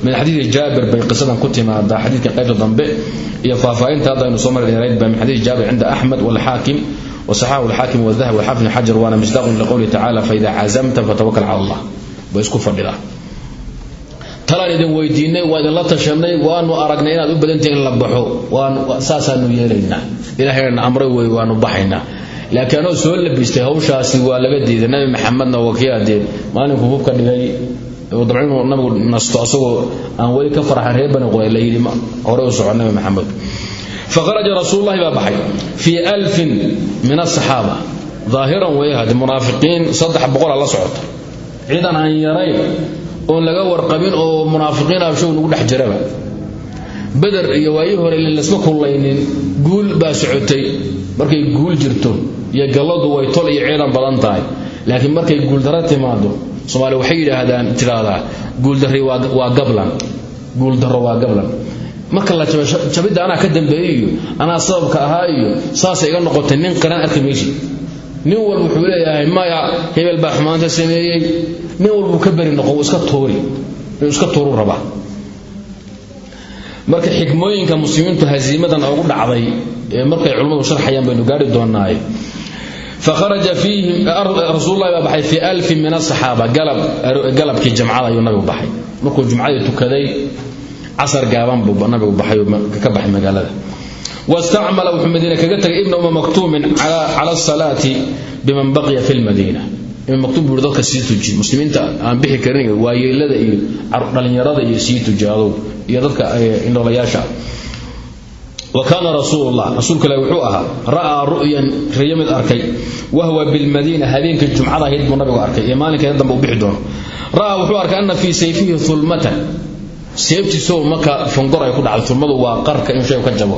min xadiidi jaabir bay qisadan ku timaadaa xadiidka qaybta dambe iyo faahfaahinta hadda soo mari dheerayd baa min xadiidi jaabir cinda axmed walxaakim wasaxahu alxaakim wadahabi walxaafid ibn xajar waana misdaaqun liqowlihi tacala faidaa cazamta fatawakal cala allah. Bay isku fadhidaa. Talaan idin weydiinay waa idinla tashanay waanu aragnay inaad u badantihin la baxo. Saasaanu yeelaynaa. Ilahayna amray wey waanu baxaynaa. Laakiin anoo soo labistay hawshaasi waa laga diiday. Nabi maxamedna waa kii adeen hubka dhigay dabcinu nabigu nasto asagoo aan weli ka farxan reer bani qurayl hore u soco nabi maxamed. Fakharaja rasuulullahi baa baxay fii alfin min asaxaaba daahiran weeyahadi munaafiqiin saddex boqola la socota. Ciidan aan yarayn oon laga warqabin oo munaafiqiin abshow nagu dhex jiraba. Beder iyo waayii hore lasma kullaynin guul baa socotay. Markay guul jirto iyo galladu way tol iyo ciidan badan tahay. Laakiin markay guuldaro timaado soomaali waxay yidhaahdaan tiraahdaa guuldarri waa gablan. Guuldaro waa gablan. Marka la jabo jabidda anaa ka dambeeyey iyo anaa sababka ahaa iyo saasay iga noqotay nin qaran arki maysi nin walba wuxuu leeyahay maya hebel baa xumaanta sameeyey. Nin walbuu ka beri noqo iska tuuri inuu iska tuuru rabaa marka xikmooyinka muslimiintu hasiimadan ugu dhacday markay culimmadu sharxayaan baynu gaari faharaja fiihim rasullahi baa baxay fii alfi min asaxaaba galabkii jamcada ayuu nabigu baxay markuu jumcadii tukaday casar gaaban buu nabigu baxay ka baxay magaalada wastacmala wuxuu madiina kaga tagay ibna uma maktuumin cala asalaati biman baqiya fi lmadiina maktuum buu dadka sii tuji muslimiinta aan bixi karin waayeelada iyo dhalinyarada iyo sii tujaadow iyo dadka indholayaasha wa kaana rasuulu llah rasuulka ilahi wuxuu ahaa ra'aa ru'yan riyo mid arkay wahwa bilmadiina habeenkii jumcada ahayd buu nabigu arkay iyo maalinkeeda dambe u bixi doono. Ra'aa wuxuu arkay ana fii sayfihi ulmatan seebtiiso marka fongor ay ku dhacdo ulmadu waa qarka in shay ka jabo.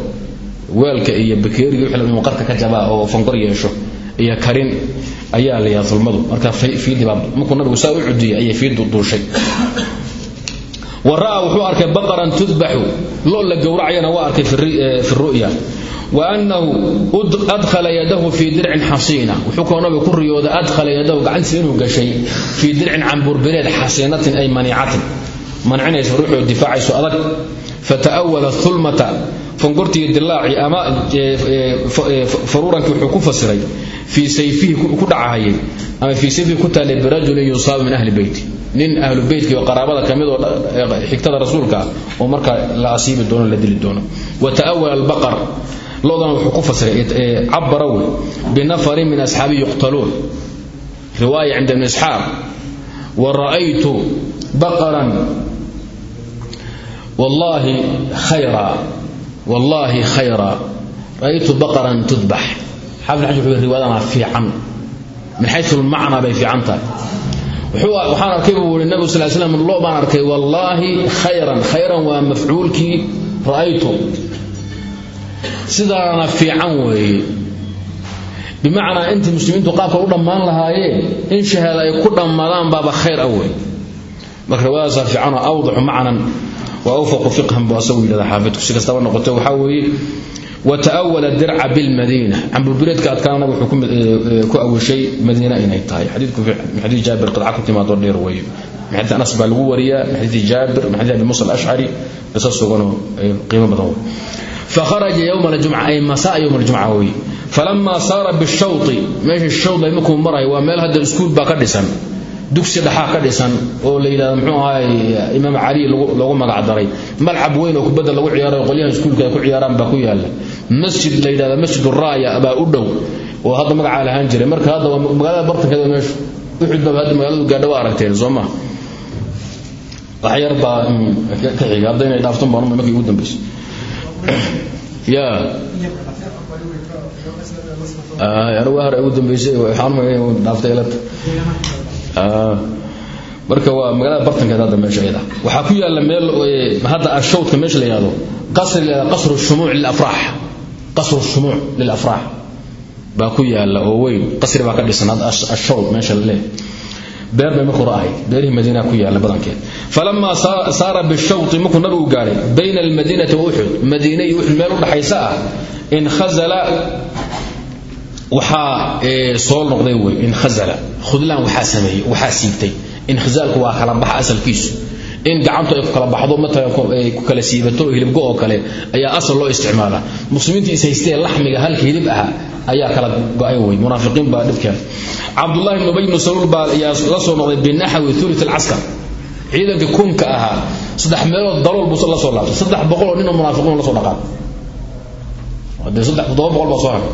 Weelka iyo bakeeriga wixii inuu qarka ka jabaa oo fongor yeesho iyo karin ayaa layaha ulmadu marka fiidibaa markuu nabigu wa ra'a wuxuu arkay baqaran tudbaxu. Loo la gowracayana waa arkay fi ru'ya wa annahu adkhala yadahu fii dircin xasiina. Wuxuu koo nabiga ku riyooday adkhala yadahu gacantiisa inuu gashay fii dircin camburbireed xasiinatin ay maniicatin mancinaysa ruuxuu difaacayso adag. Fata'awala hulmata fangortiiyo dilaacii fii sayfihi ku dhacahayay ama fii sayfihi ku taalay birajulin yusaabu min ahli beyti. Nin ahlu beytka oo qaraabada ka oo e, xigtada rasuulka ah oo markaa la asiibi doono la dili doono. Wa ta'awal albaqar loodan wuxuu ku fasiray e, cabara wey binafarin min asxaabi yuqtaluun. Riwaaya cinda ibn isxaaq wa ra'aytu baqaran wallaahi khayra wallaahi khayra ra'aytu baqaran tudbax waxaan arkay buu i nabig sal slam lo baan arkay wallaahi khayran khayran waa mafcuulkii ra'aytu. Sidaana fiican weeye. Bimacnaa intii muslimiintu qaabka u dhammaan lahaayeen in shahaada ay ku dhammaadaan baaba khayr ah wey marka riwaayadaasa fiicanoo awdaxu macnan wa awfaqu fiqhan buu asagu yidhahda xaafidku si kastaba noqotay waxaa weeye wata'awala dirca bilmadiina cambubireedka adkaana wuxuu ku awishay madiina inay tahay. Xadiidku min xadiid jaabir qidca ku timaado dheer weeye min xadiid anas baa lagu wariyaa min xadiid jaabir min xadiid abi musa alashcari qisa suganoo qiimo badan wey fakharaja yowma aljumca ay masaa yowma aljumca weeye falamaa saara bishawti meesha shawd ay markuu marayo waa meel hadda iskuul baa ka dhisan. Dugsi dhaxaa ka dhisan oo la muxuu ahaay imaam cali loogu magac daray. Malcab weyn oo kubadda lagu ciyaarayo qolyaha iskuulka ku ciyaaraan baa ku yaalla masjid la yidhahda masjid raaya baa u dhow oo hadda magacaa lahaan jiray. Marka hadda waa magaalada bartankeeda meeshu uxud baa hadda magaaladu gaadha waa aragteen soo ma wax yar baa ka xiga hadda inay dhaaftan baan markii ugu dambayso ya anigu har ugu dambaysay waxaan dhaaftay ilata marka waa magaalada bartankeeda hadda meesha iyada waxaa ku yaalla meel hadda ashawdka meesha la yihahdo qasri la yihahdo qasru shumuuc lilafraax qasru shumuuc lilafraax. Baa ku yaalla oo weyn. Qasri baa ka dhisan ashawd meesha la leeyahay. Beer bay markuu ra'ay. Beerihii madiina ku yaalla badankeed. Falamaa saara bishawti markuu nabigu gaadhay bayna almadiinati wa uxud madiina iyo uxud meel u dhaxaysa ah. Inkhazala waxaa soo noqday wey inkhazala khudlaan waxaa sameeyey waxaa siibtay. Inkhizaalku waa kala baxa asalkiisu in gacantu ay kala baxdo matalan ku kala siibato oo hilibgo oo kale ayaa asal loo isticmaalaa muslimiinta is laxmiga halka hilib aha ayaa kala go'ay wey munaafiqiin baa dhibkeeda cabdullahi ibn ubay ibn saluul baa ayaa la soo noqday binaxwi thuluth alcaskar ciidanka kunka ahaa saddex meelood dalool buu la soo laabtay. Saddex boqoloo ninoo munaafiqiin la soo dhaqaaq dee saddex toddoba boqol baa soo haray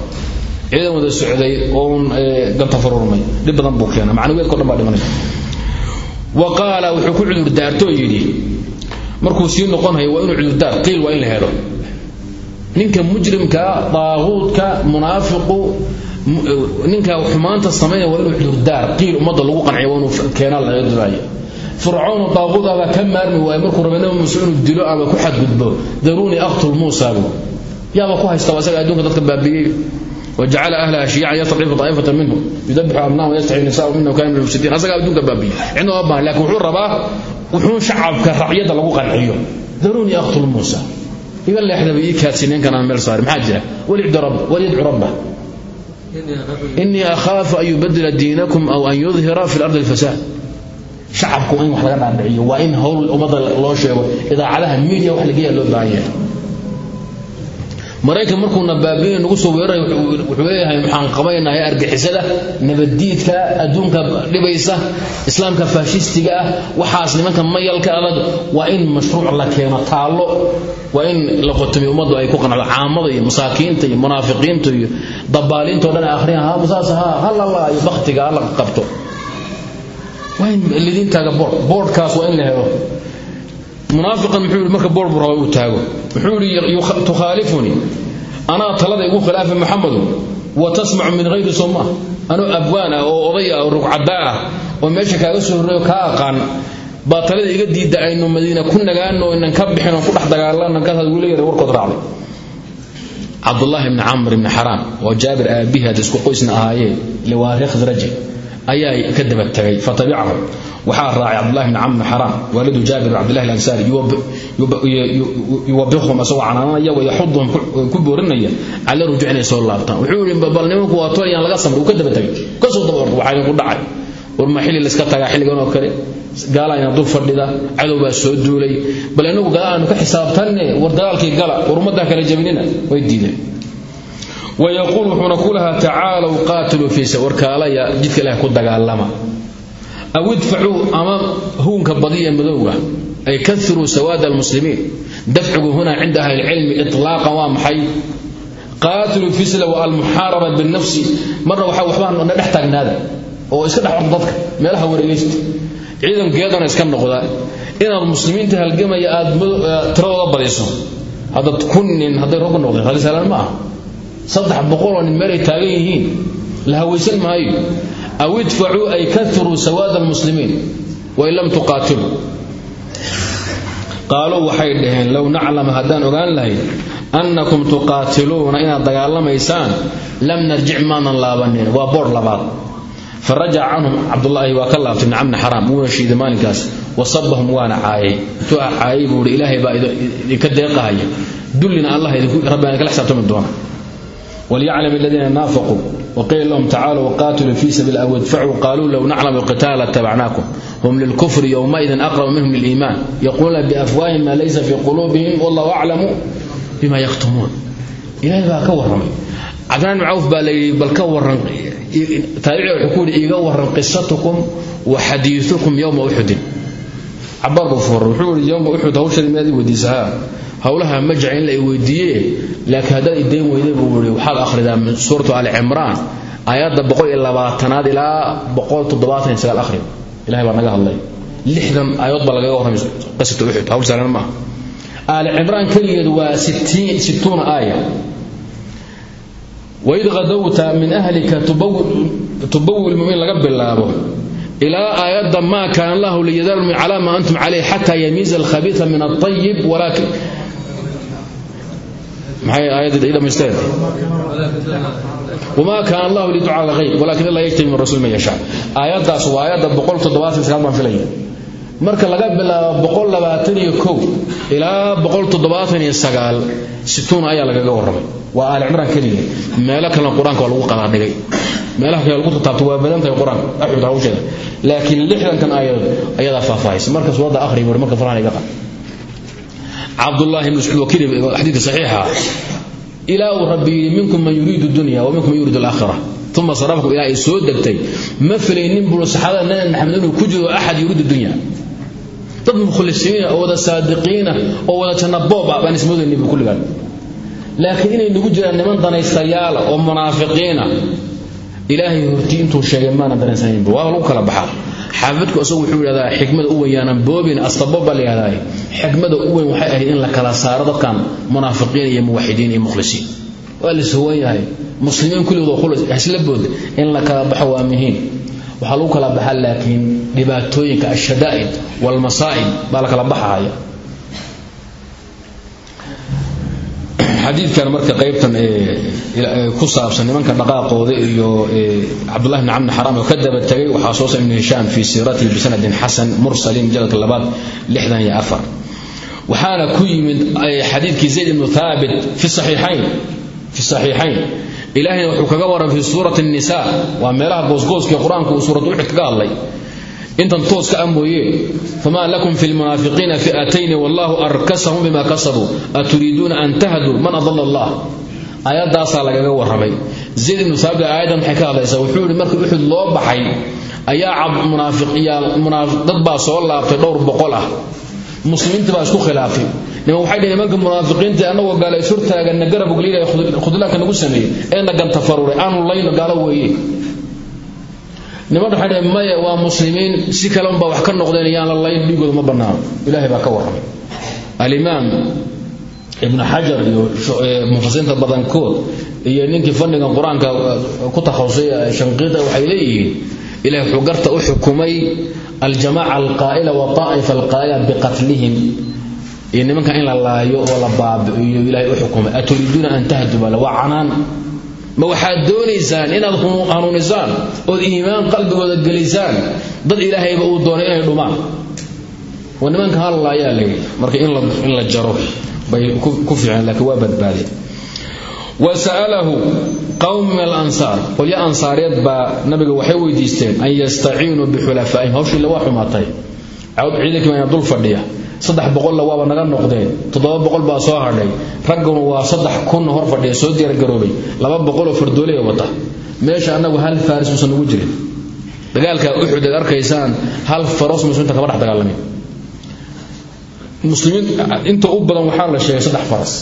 ciidan wada socday oon ganta fururmay. Dhib badan buu keena macnawiyaedko dhan baa dhimanay wa qaala wuxuu ku cudurdaartoo yidhi markuu sii noqonhayo waa inuu cudurdaar qiil waa in la helo. Ninka mujrimka daaquudka munaafiqu ninka xumaanta samaynaya waa inuu cudurdaar qiil ummadda lagu qanciyo waa inuu keenaa laga duraaya fircoon daaquudaabaa ka maarmi waaye markuu rabay nabi muuse inuu dilo ama ku xadgudbo daruunii aqtul muusa yaaba ku haysta asaga adduunka dadka baabiiyey wajacala ahlaha shiican yatrifu aa'ifata minhum yudabixu abnahum yastaxyi nisaahu minhu kana min almufsidiin asagaa adduunka baabiya cidna uma baahan laakiin wuxuu rabaa wuxuu shacabka racyadda lagu qanciyo daruunii aqtul muusa iban leexdaba ii kaadsi ninkanaan meel saari maxaa jira walyadcu rabbah inii akhaafu an yubadila diinakum aw an yudhira fi lardi alfasaad shacabku in wax laga dhaadhiciyo waa in howl ummadda loo sheego idaacadaha miidiya wax lageeya loo baahan yahay maraykan markuuna baabiin nagu soo weeraray wuxuu leeyahay waxaan qabaynahay argixisada nabaddiidka adduunka dhibaysa islaamka faashistiga ah waxaas nimanka mayalka adag waa in mashruuc la keeno taallo waa in la qotomiyo ummaddu ay ku qanacdo caamada iyo masaakiinta iyo munaafiqiinta iyo dabaalinta o dhan ay akhriyaan. Ha masaas ha halala iyo baktiga hala qabto. Waa in lidiintaaga boord boordkaas waa in la helo munaafiqan muxuu yidhi marka boor buu uu taago. Muxuu yidhi tukhaalifuni anaa talada igu khilaafa muxamadu wa tasmacu min hayri soma anoo abwaan ah oo oday ah oo rugcaddaa ah oo meesha kaaga soo horreeyo kaa aqaan baa talada iga diidda aynu madiina ku nagaano inan ka bixin oo ku dhex dagaalano kasaad wili yara warkood raacday cabdullaahi ibni camr ibni xaraam oo jaabir aabbihi had isku qoysna ahaayeen liwaari khasraji ayaa ka daba tagay fatabicahu waxaa raacay cabdullahi bn camr xaraam waalidu jaabir cabdillahi alansaari yuwabihum asagoo canaananaya wayaxuduhum ku boorinaya cala rujuuc inay soo laabtaan. Wuxuu yidhi bal nimanku waa toyaan laga samray uu ka daba tagay. Kasoo daba orda waxaa idinku dhacay. War ma xilli layska tagaa xilligan oo kale? Gaalayna dul fadhida cadow baa soo duulay. Bal inagu gadaal aanu ka xisaabtanne war gala war ummaddaa kala jabinina way diideen wayaquul wuxuuna ku lahaa tacaalow qaatiluu fiisa warkaalaya jidka ilaah ku dagaalama aw idfacuu ama huunka badiya madowga ay kairuu sawaad almuslimiin dafcigu huna cinda ahli lcilmi ilaaqan waa maxay qaatiluu fisla wa almuxaaraba binafsi marna waxaa waxbaa na dhex taagnaada oo iska dhex orda dadka meelaha wareegaysta ciidankeedana iska noqda inaad muslimiinta halgamaya aad tiradooda badiso hadda kun nin hadday rog noqdeen khali saalaan ma saddex boqoloo nin meelay taagan yihiin. La hawaysan maayo. Aw idfacuu ay kairuu sawaada almuslimiin wain lam tuqaatiluu qaaluu waxay dhaheen low naclama haddaan ogaan lahayn annakum tuqaatiluuna inaad dagaalamaysaan lam narjic maanan laabanin. Waa boor labaad. Farajaca canhum cabdulaahi waa ka laabtay ibn camni xaraam wuuna shiiday maalinkaas. Wasabahum waana caayay. Intuu caayay buu i ilaahay baa idinka deeqahaya. Dullina walyaclam aladiina naafaquu waqiila lahum tacaaluu waqaatiluu fii sabiil aw idfacuu qaaluu low naclamu alqitaala latabacnaakum hum lilkufri yowmaidin aqrabu minhum liliimaan yaquuluuna biafwaahim maa laysa fii quluubihim wallahu aclamu bima yaktumuun ilahay baa ka warramay cabdiraman bn cawf baa la yidhi bal ka waran taabici wuxuu ku yidhi iiga warran qisatukum wa xadiiukum yowma uxudin cabaar buufur wuxuu ii yowma uxud hawshani miyaad weydiisahaa howlaha ma jaca la weydiiye laakiin haddaad idayn weyday buu ii waxaad akhridaa min suuratu ali cimraan aayadda boqoliyoabaatanaad ilaa boqoltoddobaatansagaal ri ilahay baa naga hadlay. Lixdan aayadood baa lagaga warramay qisata uxud hawl saalan maaha aali cimraan keligeed waa situuna aaya. Waid qadowta min ahlika tubawi lmumin laga bilaabo ilaa aayadda maa kaana allahu liyadalum calaa maa antum calayh xataa yamiiza alkhabiisa min alطayib walaakin wamaa kaana allahu liduca ala hayb walakin allah yajtabi min rasuul man yashaa aayaddaas waa aayadda boqol toddobaatan sagaal baan filaya marka laga bilaabo boqol labaatan iyo kow ilaa boqol toddobaatan iyo sagaal situun ayaa lagaga warramay waa aali cimraan keligee meelo kalena qur'aanka waa lagu meelaha kale lagu taabto waa badan tahay qur'aanka axud hawsheeda laakiin lixdankan aayadood ayadaa faahfaahaysa marka suuradda akhri marka farahan iga qad cabdullahi ibn mascuud wakiil xadiidka saxiixa. Ilaa rabbi minkum man yuriidu dunya wa minkum man yuriidu alaakhira uma sarafakum ilaa soo degtay. Ma filaynin buu saxaabada nabi ku jiro axad yuriidu dunya. Dad mukhlisiina oo wada saadiqiina oo wada janna boob ah baan ismoodaynin laakiin inay nagu jiraan niman danaystayaala oo munaafiqiina ilaahay hortii intuu sheegay maana dareensanayinba waa lagu kala baxaa. Xaafidku isagu wuxuu yidhahdaa xikmada u weyn yaanan boobin astaboob baa la yidhahdaa xikmada u weyn waxay ahayd in la kala saaro dadkan munaafiqiin iyo muwaxidiin iyo mukhlisiin. Waa la suwan yahay. Muslimiin kulligood oo khulis isla bood in la kala baxo waa muhiim. Waxaa lagu kala baxaa laakiin dhibaatooyinka ashadaa'id walmasaa'ib baa la kala baxahaya xadiidkan marka qaybtan ku saabsan nimanka dhaqaaqooda iyo cabdullahi bn camni xaraam oo ka daba tegay waxaa soo sa ibnu hishaam fii siiratihi bisanadin xasan mursalin mujaladka labaad lixdan iyo afar. Waxaana ku yimid xadiidkii zayd ibnu thaabit fi saxiixayn fi saxiixayn. Ilahayna wuxuu kaga waran fi suurati nisa waa meelaha goosgooskii qur'aanku uu suurat uxid kaga hadlay intan toos ka amooye famaa lakum fi lmunaafiqiina fi'atayni wallahu arkasahum bima kasabuu aturiiduuna an tahduu man adala allah? Aayaddaasaa lagaga warramay. Zayd ibnu saabit hadlaysaa wuxuu markii uxud loo baxay ayaa dad baa soo laabtay dhowr boqol ah. Muslimiinta baa isku khilaafay. Niman waxay dhaheen nimanka munaafiqiinta annagoo gaala is hortaaganna garab ugliila khudlaanka nagu sameeyey ee na ganta faruuray aanu layno gaalo weeye niman waxay maya waa muslimiin si kale unbaa wax ka noqdeen yaan la layn ma bannaano ilaahay baa ka warramay. Alimaam ibnu xajar iyo mufasiriinta badankood iyo ninkii fannigan qur'aanka ku takhasusay shanqiida waxay leeyihiin ilahay wuxuu u xukumay aljamaaca alqaa'ila wa taa'ifa alqaa'ila biqatlihim. Iyo nimanka in la laayo oo la baabi'iyo ilahay u xukumay aturiiduuna an tahdubala waa canaan ma waxaad doonaysaan inaad hanuunisaan ood iimaan qalbigooda gelisaan? Dad ilaahayba uu doonay inay dhumaan. Waa nimanka halla ayaa layidhi marka in la jaro bay ku fiiceen laakiin waa badbaadeen wa sa'alahu min alansaar. Qolyo ansaareed baa nabiga waxay weydiisteen an yastaciinuu bixulafaa'ihim hawshii la waa xumaatay. Ciidankii baa dul fadhiya saddex boqolla waaba naga noqdeen toddoba boqol baa soo hadhay. Ragguna waa saddex kun hor fadhiya soo diyaargaroobay. Laba boqoloo fardoolaya wata. Meesha annagu hal faaris uusan ugu jirin. Dagaalka uxud aad arkaysaan hal faros muslimiinta kama dhex muslimiin inta u badan waxaa la sheegay saddex faras.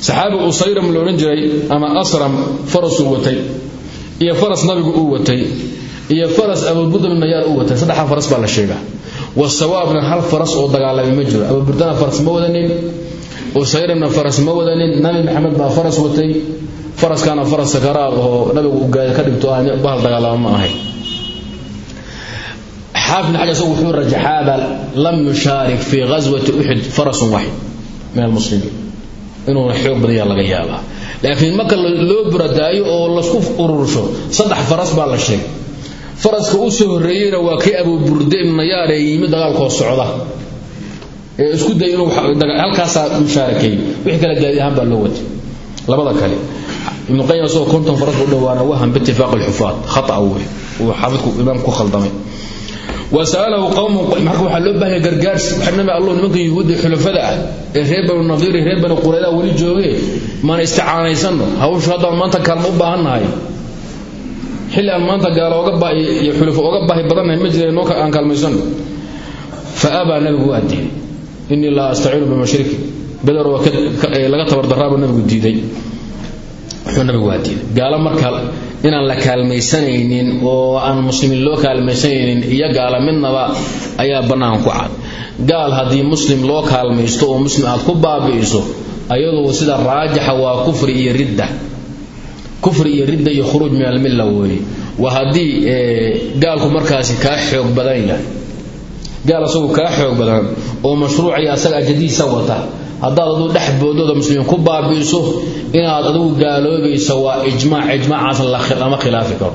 Saxaabi usayram la jiray ama asram farasuu watay iyo faras nabigu uu watay iyo faras abuburda min nayaar u watay. Saddexdaa faras baa la sheegaa wasawaabna hal faras oo dagaalamay ma jiro. Abuburdana faras ma wadanin usayrina faras ma wadanin. Nabi maxamed baa faras watay. Faraskaana faras sakaraad oo nabigu uu gaada ka dhigto bahal dagaalama ma ahay. Xaafid xajar wuxuu rajaxaaba lam yushaarik fii ghaswati uxud farasun waxid min almuslimiin. Inuuna xoog badanya laga yaabaa. Laakiin marka loo buradaayo oo lasku urursho saddex faras baa la sheegay faraska u soo horreeyeyna waa kii abuburde ibnu nayaar ee yimid dagaalkoo socda. Ee isku day inuu halkaasaa mushaarakeeyey wixii kale gaadi baa loo watay labada kale. Ibnu qayim isagoo konton faras u dhowaana wahan biitifaaq alxufaad. Khata wey uu xaafidku imaamku ku khaldamay. Wasalahu qowmu marka waxaa loo baahaya gargaarsi. Waxaa nabi allow nimanka yuhuudda xulafada ah ee reer banu nadiir iyo reer banu qurayda weli joogee maana isticaanaysanno. Hawshu haddaan maanta kaalmo u xilli aan maanta gaalo oga baahi iyo xulufo oga baahi badannahay ma jira noo aan kaalmaysanno fa abaa nabigu waa diiday innii laa astaciinu bimashrikin beder waa laga tabardaraaba nabigu diiday. Wuxuu nabigu waa gaalo marka inaan la kaalmaysanaynin oo aan muslimiin loo kaalmaysanaynin iyo gaala midnaba ayaa bannaan ku cad. Gaal haddii muslim loo kaalmaysto oo muslim aad ku baabi'iso ayadoo sida raajixa waa kufri iyo ridda kufri iyo ridda iyo khuruuj min almilla weeye waa haddii gaalku markaasi kaa xoog badan yahay gaal asagu kaa xoog badan oo mashruucaya asaga ajadiisa wata haddaad aduu dhex boodooda muslimiin ku baabi'iso inaad adigu gaaloobaysa waa ijmaac ijmaacaas lama khilaafi karo.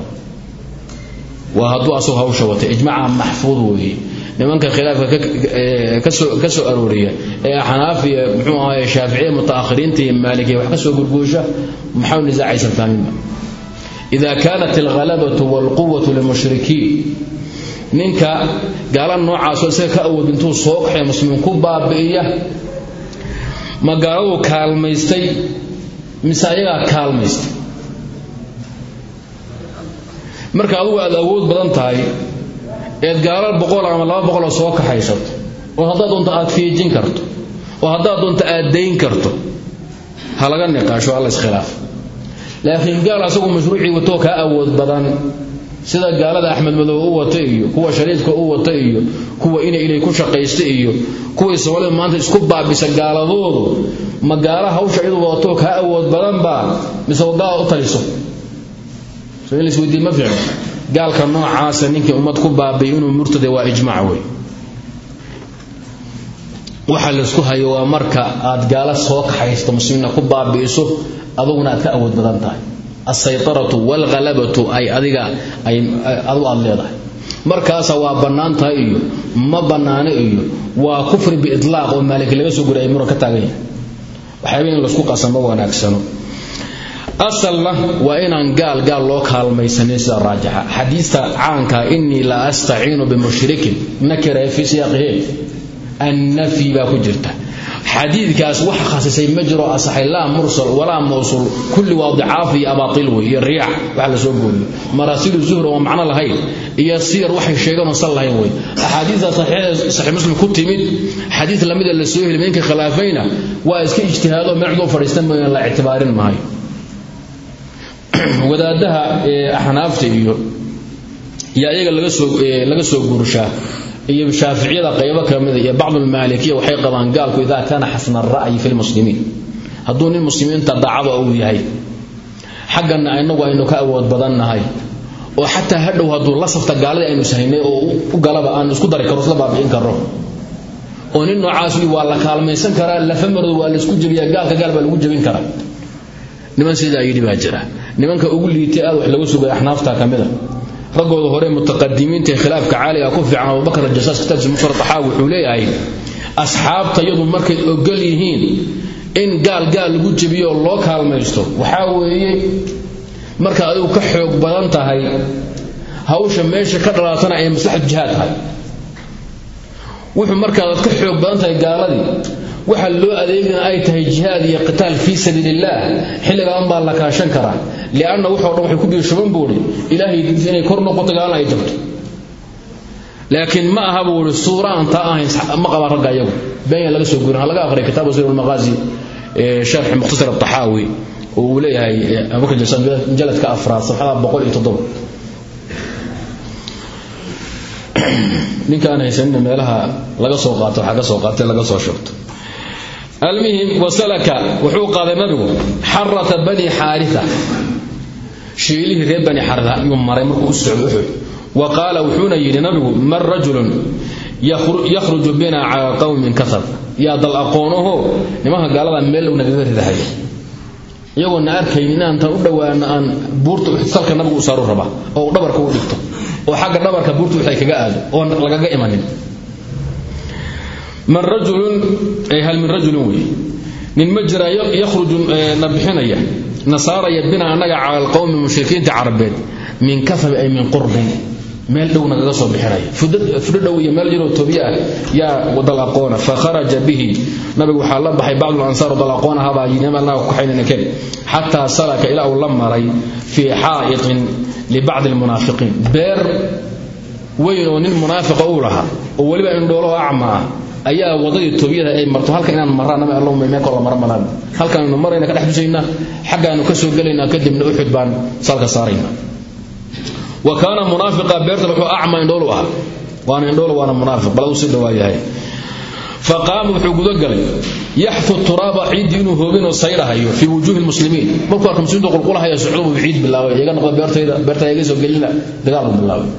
Waa hadduu asagu hawsha wata ijmaaca maxfuud weeye nimanka khilaafka ka soo arooriya ee axnaafiya muxuu ahaye shaaficiya mutaakhiriinta iyo maalikiya wax ka soo gurguusha maxaa nisaacaysan fahminba ida kaanat alghalabatu walquwatu limushrikiin ninka gaala noocaasoo isaga ka awood intuu soo kaxay muslimiin ku baabi'iya ma kaalmaystay? Mise ayagaa kaalmaystay? Marka adugu aad awood badan tahay eed gaalo boqol ama laba boqoloo soo kaxaysato oo haddaad doonto aad fiijin karto oo haddaad doonto aad dayn karto ha laga niqaasho alla iskhilaaf. Laakiin gaal asagu mashruucii watoo kaa awood badan sida gaalada axmed madow u wata iyo kuwa shariidka u wata iyo kuwa inay inay ku shaqaysta iyo kuwii soomaalida maanta isku baabisa gaaladoodu ma gaala hawsha iyadu wadatoo kaa awood badanbaa mise gaal u taliso? So in laisweydiin ma fiicno gaalka noocaasa ninkii ummad ku baabiyo inuu murtade waa ijmaac wey waxa laysku hayo waa marka aad gaala soo kaxaysto muslimiinna ku baabi'iso aduguna aad ka awood badan tahay. Asaytaratu walhalabatu ay adiga ay adu aad leedahay. Markaasa waa bannaan iyo ma bannaano iyo waa kufri biitlaaq oo maaliki laga soo guri ay muran ka taagan yahay. Waxyaaba in laysku qasamo wanaagsano asalna waa inaan gaal gaal loo kaalmaysanin sida raajixa xadiista caanka innii la astaciinu bimushrikin. Nakira fii siyaaqihi annafyi baa ku jirta. Xadiidkaas wax khasisay ma jiro asaxay laa mursal walaa mawsuul kulli waa dicaaf iyo abaatil wey iyo riyaax waxa la soo gooriyo maraasilu zuhra oo macno lahayn iyo siyar waxay sheegeen oo sal lahayn wey. Axaadiista saxiix muslim ku timid xadiid lamida la soo heli ninka khilaafayna waa iska ijtihaado meecdoo fadhiistan mooyaan la ictibaarin maayo wadaadaha axnaafta iyo iyo ayaga laga soo guurshaa iyo shaaficiyada qaybo kamida iyo bacd almaalikiya waxay qabaan gaalku idaa kaana xasna ra'yi fi lmuslimiin hadduu nin muslimiinta daacada uu yahay xaggana inagu aynu ka awood badannahay oo xataa hadhow hadduu la safta gaaladii aynu sahaynay oo u galaba aan isku dari karo isla baabi'in karo. Oo nin noocaas waa la kaalmaysan karaa lafamarooda waa la isku jebiyaa gaalka gaal baa lagu jebin karaa. Niman sidaa yidhi baa jira nimanka ugu liitay aad wax lagu sugay axnaafta ka mida raggooda hore mutaqadimiinta ee khilaafka caaliga ku fiican abubakar aljasaas kitaabkiisa mufrad taxaawi wuxuu leeyahay asxaabta yadu markay ogol yihiin in gaal gaal lagu jebiyo oo loo kaalmaysto waxaa weeye marka adigu ka xoog badan tahay hawsha meesha ka dhalaatana ay maslaxad jihaad tahay. Wuxuu markaad ka xoog badan tahay gaaladii waxa loo adeegana ay tahay jihaad iyo qitaal fii sabiilillaah xilligaan baa la kaashan karaa lianna wuxoo dhan waxay ku biishuban buuhi ilaahay diinta inay kor noqoto gaalana ay jabto laakiin ma aha buu suura aan taa ahayn ma qabaan ragga iyagu beenya laga soo guurin ha laga akhriya kitaab wasiir almaqaazi sharxi mukhtasar ataxaawi oo uu leeyahay abubakar jasaan mujalladka afraad safxada boqol iyo toddoba ninka aan haysanina meelaha laga soo qaato waxaa soo qaatay laga soo shubto almuhim wasalaka wuxuu qaaday nabigu xarata bani xaaria shiilihii reer bani xaaria ayuu maray markuu u socdo uxud wa qaala nabigu man rajulun yakhruju bina calaa qowmin kahab yaa dal aqoonaho nimanka gaalada meel dhow nagaga ridahaya iyagoo na arkayn inaantan u dhowaano aan buurta salka nabigu u saaru raba oo dhabarka u dhigto oo xagga dhabarka buurta waxay kaga aado oon lagaga imanin. Man rajulun ay hal min rajulin wey nin ma jira yakhruju bixinaya na saaraya bina annaga cala alqowmi mushrikiinta carabeed min kahabi ay min qurbin meel dhow nagaga soo bixinaya fudho dhow iyo meel yaroo tobiya ah yaa dal aqoona fa kharaja bihi. Nabigu waxaa la baxay bacdu lansaar dal aqoon ahabaa yidhimanaga kuxaynanakeen xataa salaka ilaa uu la maray fii xaa'itin libacdi almunaafiqiin beer weyn oo nin munaafiqa uu lahaa oo weliba indhoolo acma ah ayaa wadadii tobiyada ay marto. Halka inaan maraan nama allahuma meekoo la mara maraan halkaannu marayna ka dhex dusaynaa xaggaannu ka soo gelaynaa kadibna uxud baan salka saaraynaa. Wa kaana munaafiqa beertan wuxuu acma indhoolu ahaa. Waana indhoolo waana munaafiq bal uu sii dhawaayahay fa qaama wuxuu gudagalay yaxfu turaaba ciiddii inuu hoobinoo saydhahayo fii wujuuhi lmuslimiin. Markuu arka muslimiintu qulqulahaya socdo buu ciid bilaabay. Iga noqda beertayda iga soo gelina dagaal bilaabay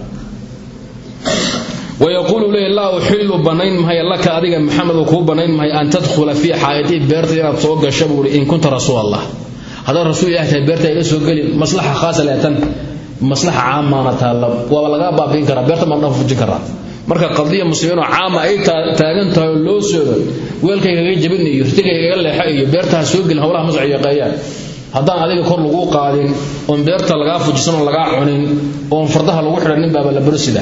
wayaquulu leey laa uxilu banayn mahay laka adiga maxamed kuu banayn mahay an tadkhula fii xaaidii beerta inaad soo gasha buui in kunta rasuul allah haddaad rasuul ilah tahay beerta iga soo gelin maslaxa khaasa leetan maslaxa caamaana taalla waaba lagaa baabiin karaa beerta maa dhan marka qadiya muslimiinoo caama ay taagan loo soodo weelkaygaga jabin iyo hirtigaygaga leexa iyo beertaha soo gelin howlaha masco yaqeeyaan haddaan adiga kor lagu qaadin oon beerta lagaa fujisan oo cunin oon fardaha lagu xidhanin baaba la barosida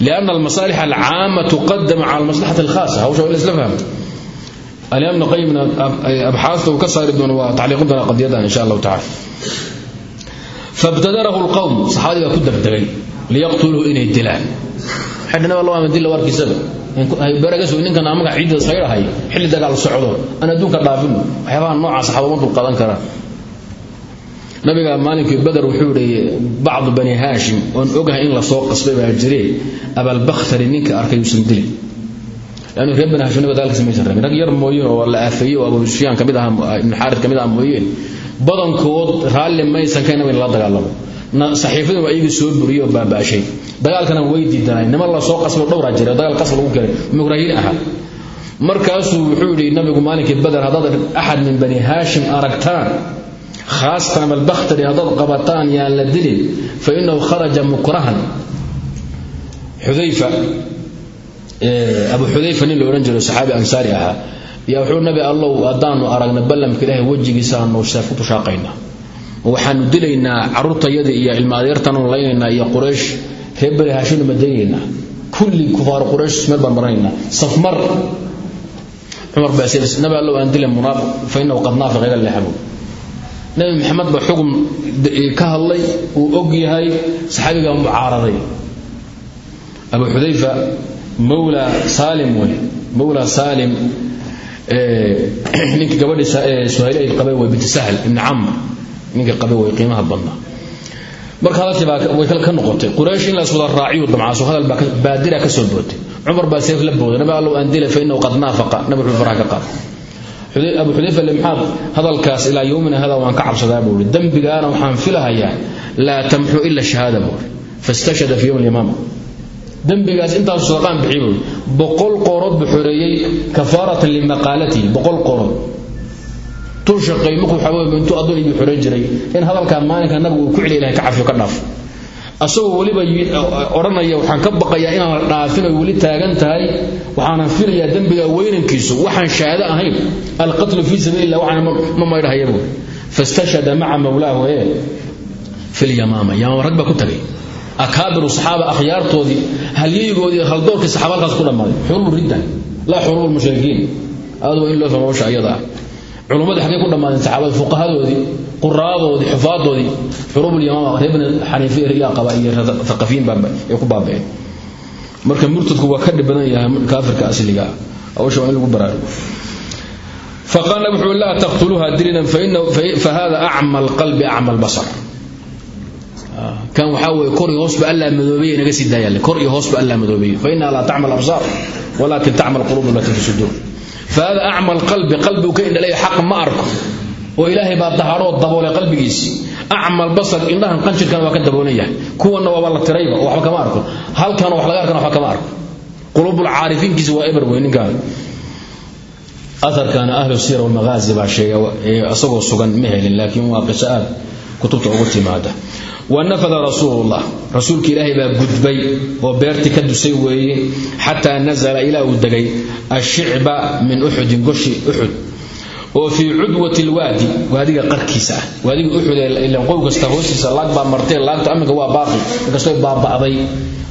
لأن المصالح العامة تقدم على المصلحة الخاصة هو شو الإسلام فهم الإمام ابن القيم أبحاثه وكسر ابن وتعليق بنا قضية إن شاء الله تعالى فابتدره القوم صحابي كد بدغي ليقتلوا إن الدلال حدنا والله ما دل ورك سبب برقس إن كان أمك عيد صغيرة هاي حل دقال الصعود أنا دونك دافن حيوان نوع صحابة ما القضان كرا nabiga maalinkii bader wuxuu yidhi bacdu bani haashim oon ogahay in la soo qasbay baa jiree. Abalbakhtari ninka arkay uusan dilin. Lannu reer bani haashim nabiga dagaalkiisa maysan rabin. Rag yar mooyeen oo la aafeeyey oo abu sufyaan ka mid aha ibnu xaarid ka mid aha mooyeen badankood raalli maysan ka nabiga lala dagaalamo. Saxiifadii waa iyagii soo buriyey oo dagaalkana way diidanay. Nima la soo qasbo dhowraa jira. Dagaal qasb lagu galay. Mugraahiin ahaa markaasuu wuxuu yidhi nabigu maalinkii bader haddaad axad min bani haashim aragtaan khaasatan abalbakhtari haddaad qabataan yaan la dilin fa inahu kharaja mukrahan xudayfa abu xudayfa nin la odhan jiro saxaabi ansaari ahaa wuxuu nabi allow haddaanu aragna ballamka ilaahay wejigiisaanu seef ku tushaaqaynaa waxaanu dilaynaa carruurtayadii iyo ilma adeertaanu laynaynaa iyo quraysh reer haashimna madaynaynaa kulli kufaar quraysh meel baan maranaynaa safmar cumar baa nabi allow aan dilay munaafiq fa inahu qad naafiq iga leexabu nabi maxamed baa xugum ka hadlay uu og yahay saxaabigaa mucaaraday. Abu xudayfa mawla saalim wey mawla saalim ninkii gabadhii suhayli ay qabay way binti sahl ibni ninkii qabay way qiimaha badnaa. Marka hadalkii baa way ka noqotay. Quraysh in la iswada raaciyu damcaaso hadal baa baadira ka soo bootay cumar baa seef la booday nabi allow aan dilay fa inahu qad naafaqa. Nabi wuxuu faraha ka abu xudayfa limxaad hadalkaas ilaa yowmina hada waan ka cabsadaa buu ihi dembigaana waxaan filahayaa laa tamxu ila shahaada buu fastashhada fi yowm lyamaama dembigaas intaasu sadaqaan bixiy buu boqol qoorood buu kafaaratan limaqaalatihi boqol qoorood tuu shaqeey markuu xaboob intuu addoon ibi jiray. In hadalkaa maalinka nabigu uu ku celiya ilahay ka cafiyo ka dhaafo asagoo weliba odhanaya waxaan ka baqayaa inaan la dhaafin weli taagan tahay. Waxaanan filayaa dembiga weynankiisu. Waxaan shahaado ahayn. Alqatlu fii sabiili illah waxaan ma maydhahaya buuri fastashhada maca mawlaahu ee fi lyamaama yamaama rag baa ku tagay. Akaabiru saxaaba akhyaartoodii saxaaba halkaas ku dhammaaday xuruub ridda laa xuruub mushrikiin. Aad in loo fahmo hawsha ayada ah. Culummadii xaggay ku quraadoodii xufaadoodii xuruubulyimaamreebaniiimarka murtadku waa ka dhibadan yahay kaafirka asliga ah. hawsha waa in lagu baraarugo faqaala wuxuu laa taqtuluha dililan fa hada acma alqalbi acma albasar kan waxaa weye kor iyo hoosba allaa madoobeeye naga sii daayale kor iyo hoosba allaa madoobeeye fa inaha laa tacma alabsaar walaakin tacma alquluub lati fi suduur fa hada acma alqalbi qalbigu ka indhalaya xaq ma arko oo ilaahay baa dahaaroo daboolay qalbigiisii acmal basar indhahan qanjirkan waa ka daboolan yahay. Kuwanna waaba la tirayba waxba kama arko. Halkan wax laga arkana waxba kama arko. Caarifiinkiisa waa eber wey ninkaan. Aharkana ahlu sira walmagaazi baa sheegay isagoo sugan ma helin laakiin waa qiso aad kutubta ugu timaada wanafada rasuulullah. Rasuulka ilaahay baa gudbay oo beertii ka dusay weeye xataa nazala ilaa uu degay ashicba min uxudin goshi uxud oo fii cudwati lwaadi waadiga qarkiisa ah. Waadiga uxud ilan qow kasta hoostiisa laag baa martee laagta aminka waa baaqi inkastoo baaba'day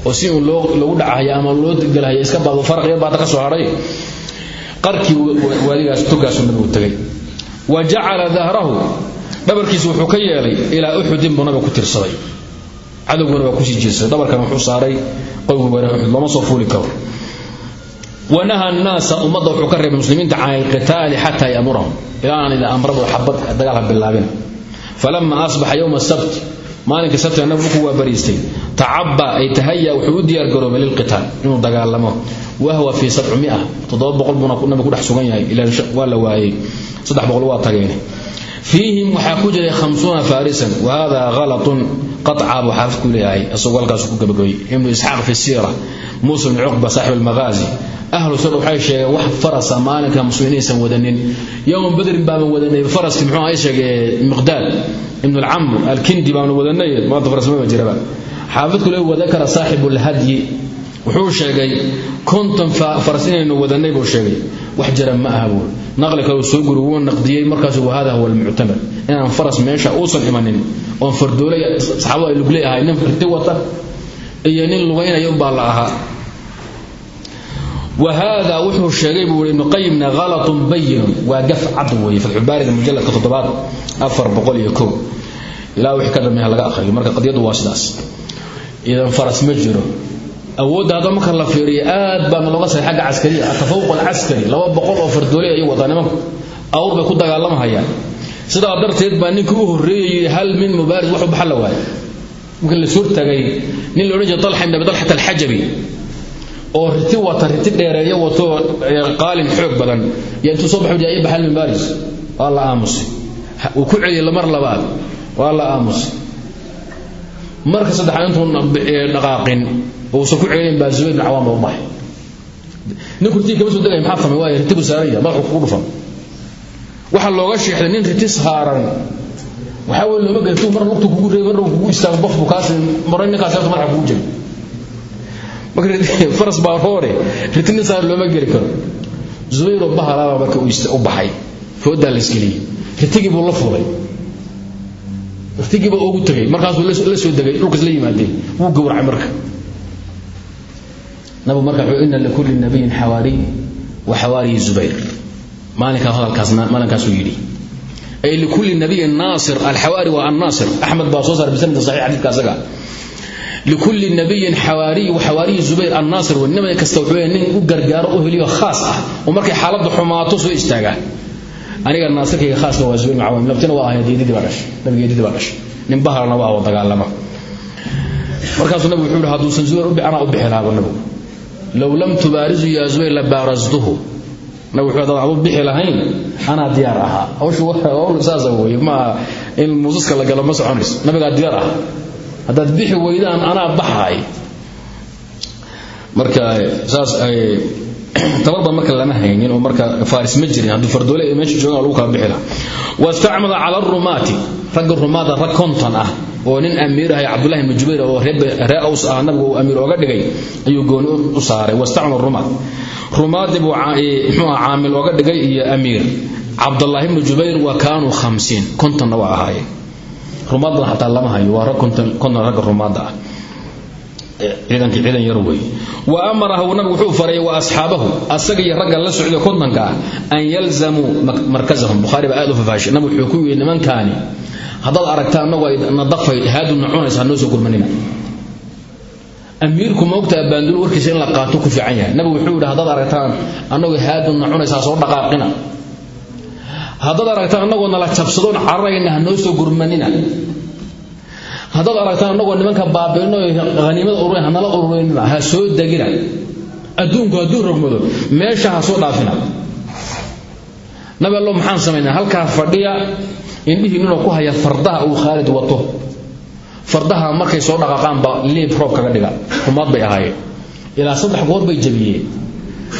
oo si uun loogu dhacahaya ama loo gelahaya iska baado farqiya baata ka soo hadhay qarkii waadigaas togaasuu nabigu tegay wa jacala dahrahu wuxuu ka yeelay ilaa uxudin buu nabiga ku tirsaday. Cadowguna waa ku sii jeedsaday dhabarkan wuxuu saaray qowga wara uxud soo fuuli karo wanaha annaasa ummadda wuxuu ka reebay muslimiinta can alqitaali xataa yamurahum. Ilaa aan ida amradu xabad dagaalha bilaabin. Falama asbaxa yowma sabt maalinka sabtiga nabigu ku waabariistay. Tacaba ay tahaya wuxuu u diyaargaroobay lilqitaal inuu dagaalamo. Wahwa fii sabcumia toddoba boqol buuna nabigu ku dhex sugan yahay ilaa waa la waayey. Saddex boqol waa qaca buu xaafid ku leeyahay isagoo halkaas ku gabagabay. Ibnu isxaaq fi siira muusa bn cuqba saaxib almagaazi ahlu sir waxay sheegeen wax farasa maalinka muslimiinaysan wadanin. Yowma badrin baaban wadanay faraski muxuu ay sheegay miqdaad ibn alcamr alkindi baanu wadanay. Maanta farasmaba jiraba. Xaafidku le wadakara saaxibu lhadyi wuxuu sheegay konton faras inaynu wadanay buu sheegay wax jira ma aha buuri naqli kale soo guri wuu naqdiyey markaasu wahada huwa almuctamad inaan faras meesha uusan imanin oon fardoolay saxaabadu ay lugley ahay nin firti wata iyo nin lugaynaya ubaa la ahaa. Wahada wuxuu sheegay buu ibnu qayimna halatun bayinun waa gaf cad weeye fatxubaarida mujalladka toddobaad afar boqol iyo kow. Ilaa wixii ka dambeeya laga akhriyo marka qadiyadu waa ma jiro awoodda hadda marka la fiiriyo aad baana looga saray xagga caskariya. Atafawuq alcaskari laba boqol oo fardooley ayuu wataa nimanku awr bay ku dagaalamahayaan. Sidaa darteed baa ninka u horreeyay hal min mubaaris wax u baxa la waayay. Marka la soo tagay nin la odhan jiray talxa ibn abi talxat alxajabi oo riti wata riti dheereeyo wato qaalin xoog badan. Yaa intuu soo baxay ay baxal min baaris waa la aamusay. Uu ku celiyay mar labaad. Waa la aamusay marka saddexaad intuu dhaqaaqin uusan ku celin baa zubayr bin cawaam u baxay nin kurtii kama soo degay maxaa famay waa riti buu saaran yahay madaxu kugu dhufan. Waxaa looga sheexday nin riti saaran waxaa weeye looma geli tuu mar lugtu kugu reebay mar kugu istaago bof buu kaas maray ninkaas sabta madaxa kugu jebay faras baa hoore ritni saar looma geli karo. Zubayro bahalaba marka u baxay. Foodaa la isgeliyey ritigii buu la fulay ritigii baa ugu tegay markaasuu la soo degay. Dhulkaas la yimaadeen. Wuu gowracay marka. Nabigu marka wuxuu ina likulli nabiyin xawaariy wa xawaariyi zubayr. Maalinkaa hadalkaasna maalinkaasuu yidhi ay likulli nabiyin naasir alxawaari waa annaasir. Axmed baa soo saaray bisanadin saxiix xadiidka asaga. Likulli nabiyin xawaariyi waxawaariyi zubayr annaasir. Wey nabi kasta wuxuu nin u gargaaro u heliyo khaas ah. Oo markay xaaladdu xumaato soo istaaga aniga naasirkayga khaaska waa zubayr macawam labtina waa ahayd yeedidii baa dhashay. Nabiga yeedidii baa dhashay. Nin bahalna waa oo dagaalama markaasuu nabigu wuxuu yihi hadduusan zubayr u anaa u bixi lahaaba nabigu. Low lam tubaarizu yaa zubayr la baarastuhu nabigu wuxuu hadaan adu bixi lahayn anaa diyaar ahaa. Hawshu hawl saasa weeye ma aha in muusaska la galo ma soconayso nabigaa diyaar ah haddaad bixi weydaan anaa baxaay marka saas ay tabarba marka lama haynin oo marka faaris ma jirin. Hadduu fardoole meesha joogaan lagu kala bixi laha wastacmada cala arumaati ragga rumaada ah oo nin amiir ahay cabdullahi ibnu jubayr oo ree aws ah nabigu uu amiir ooga dhigay ayuu gooni u saaray. Wastacmada rumaad. Rumaadii buu muxuu ah caamil ooga dhigay iyo amiir. Cabdullaahi ibnu jubayr wa kaanuu khamsiin. Kontonna waa ahaayeen. Rumaadna xataa lama hayo. Waa rag konton ragga rumaadda ah ciidankii ciidan yar wey wa amarahu nabigu wuxuu faray wa asxaabahu asaga iyo ragga la socday kontonka ah an yalzamuu markazahum. Bukhaari baa aad u nabigu wuxuu ku yidhi nimankaani haddaad aragtaan annagu ay nadafay haaduna cunaysa hanoo soo gurmanina. Amiirku maogtaa baandul warkiisa in la qaato ku fiican yahay. Nabigu wuxuu yidhi haddaad aragtaan annagu haaduna cunaysaa soo dhaqaaqina. Haddaad aragtaan annagoo nala jabsadoon cararayna hanoo soo gurmanina haddaad aragtaan annagoo nimanka baabi'ino haniimada ururin hanala ururinina ha soo degina. Adduunku hadduu rogmado meesha ha soo dhaafina. Nabi allo maxaan samaynaa halkaa fadhiya indhihiininoo ku haya fardaha uu khaalid wato. Fardaha markay soo dhaqaaqaanba liib roob kaga dhiga. Rumaad bay ahaayeen. Ilaa saddex goor bay jabiyeen.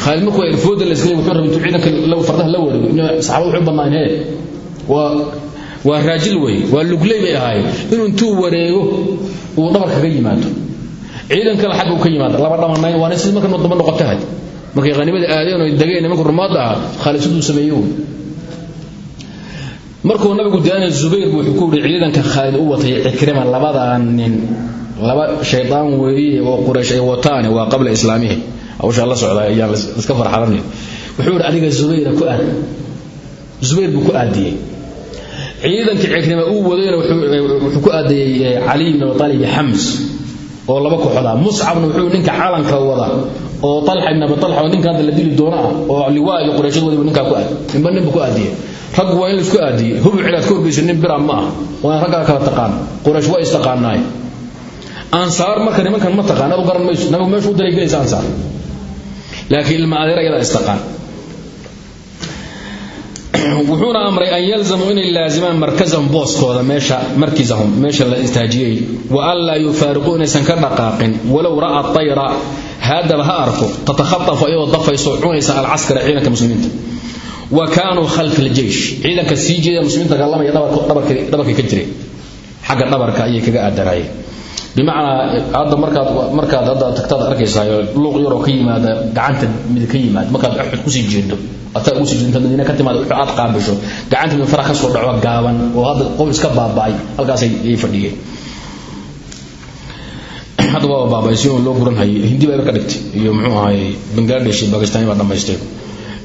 Khaalid markuu erfooda la iskay wuxuu rabay intuu ciidanka fardaha la wareego saxaabadu waxay badnaan hee waa waa raajil wey waa lugley bay ahaayeen. Inuu intuu wareego uu dhabar kaga yimaado. Ciidan kale xagga uu ka yimaado laba dhamanayn waana sidii marka damba noqotay markay haniimada aadeen oo degeen nimanka rumaadda ahaa khaalid siduu sameeyey wey markuu nabigu daanay zubayr wuxuu ku yidhi ciidanka khaalid u watay cikrima labadaa nin laba shaydaan weeye oo quraysh ay wataane waa qabla islaamihi. Hawshaa la socda ayaan iska farxalanay wuxuu yidhi adiga zubayra ku aad. Zubayr buu ku aadiyey ciidankii cikrima uu wadayna wuxuu ku aadayey cali ibn abi talib xams oo laba kooxoda muscabna wuxuu ninka calanka wada oo talxa ibn abi ninka hadda la dili doona ah oo liwaa iyo qurayshad wadiba ninkaa ku aad ninba ninba ku aadiyey raggu waa in la isku aadiyey hubuc inaad ka horgeysa nin bira ma ah. Waa in kala taqaan. Quraysh waa istaqaanaay. Ansaar marka nimankan ma taqaan. U garan mayso nabigu meeshu u dalagelaysa ansaar. Laakiin ilma adeer ayadaa istaqaan wuxuuna amray an yalzamuu inay laazimaan markazahum booskooda meesha markisahum meesha la istaajiyey. Wa an laa yufaariquu inaysan ka dhaqaaqin. Walow ra'a tayra haadaba ha arko. Tatakhatafu ayadoo dafayso cunaysa alcaskara ciidanka muslimiinta. Wa kaanuu khalfa aljeysh ciidanka sii jeeda muslimiinta dagaalamaya dhabarkay ka jireen xagga dhabarka ayay kaga aadanaayeen bimacnaa hadda markaad markaad hadda tagtaad arkaysaa luuq yaroo ka yimaada gacanta mid ka yimaad markaad axud ku sii jeedo ataa ugu sii jeedo inta madiina ka timaada wuxuu aad qaabisho gacanta mid farax ka dhaco gaaban oo hadda qof iska baaba'ay halkaasay ay fadhiyeen hadda waa baaba'ay loo guran hayay hindi baa ka dhigtay iyo muxuu ahaay bangladesh iyo bakistaan baa dhammaystay.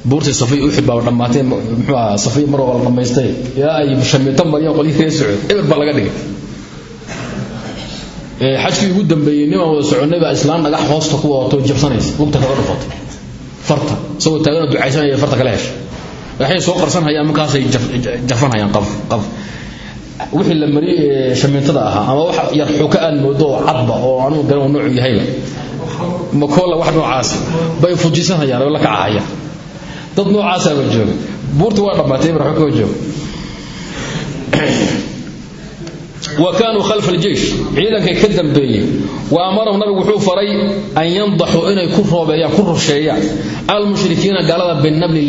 Buurtii safay uxid baa dhammaatay muxuu ahaa safay mar waa la dhammaystay. Ilaa ay shamiitan mariyaan qolyihii socod eber baa laga dhigay xajkii ugu dambeeyey nimaan wada soconnay baa islaan dhagax hoosta ku wadato jabsanaysa lugta kaga dhufatay farta. Isagoo taagana ducaysanaya farta kala hesha waxay soo qarsanhayaan markaasay jafanhayaan qaf qaf wixii la mariyey shamiintada ahaa ama wax yar xuka aad moodo oo cadba oo anugu garan noocu yahayba makoola wax noocaasi bay fujisanhayaan oo la kacahayaan dad noocaasaaba jooga buurta waa dhammaatay ibra xukoo jooga wa kaanuu khalfa aljeysh ciidankay ka dambeeyey wa amarahum nabigu wuxuu faray an yandaxuu inay ku roobeeyaan ku rusheeyaan almushrikiina gaalada binabli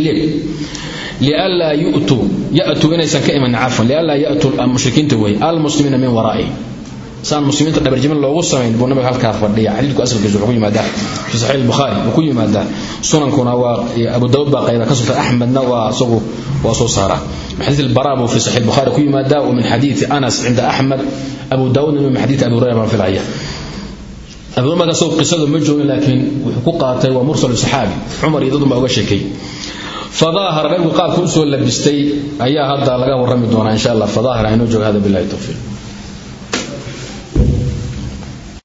lianlaa yu'tuu ya'tuu inaysan ka imanin cafwan lianlaa ya'tuu saan muslimiinta dhabarjamin loogu samayn buu nabiga halkaa fadhiya. Xadiidku asalkiisu wuxuu ku yimaadaa fi saxiix albukhaari wuu ku yimaadaa sunankuna waa abu daawud baa qayba ka sunta axmedna waa isagu waa soo saaraa xadiid albara buu fi saxiix albukhaari ku yimaadaa wa min xadiidi anas cinda axmed abu daawudna min xadiidi abi hurayra baan filaya. Abu hurayra markaasoo qisadu ma joogin laakiin wuxuu ku qaatay waa mursalu saxaabi. Cumar iyo dadun baa uga sheekay. Fadaahara nabigu qaabka u soo labistay ayaa hadda laga warrami doonaa insha allah. Fadaahara inoo jooga hada bilahi tawfiiq.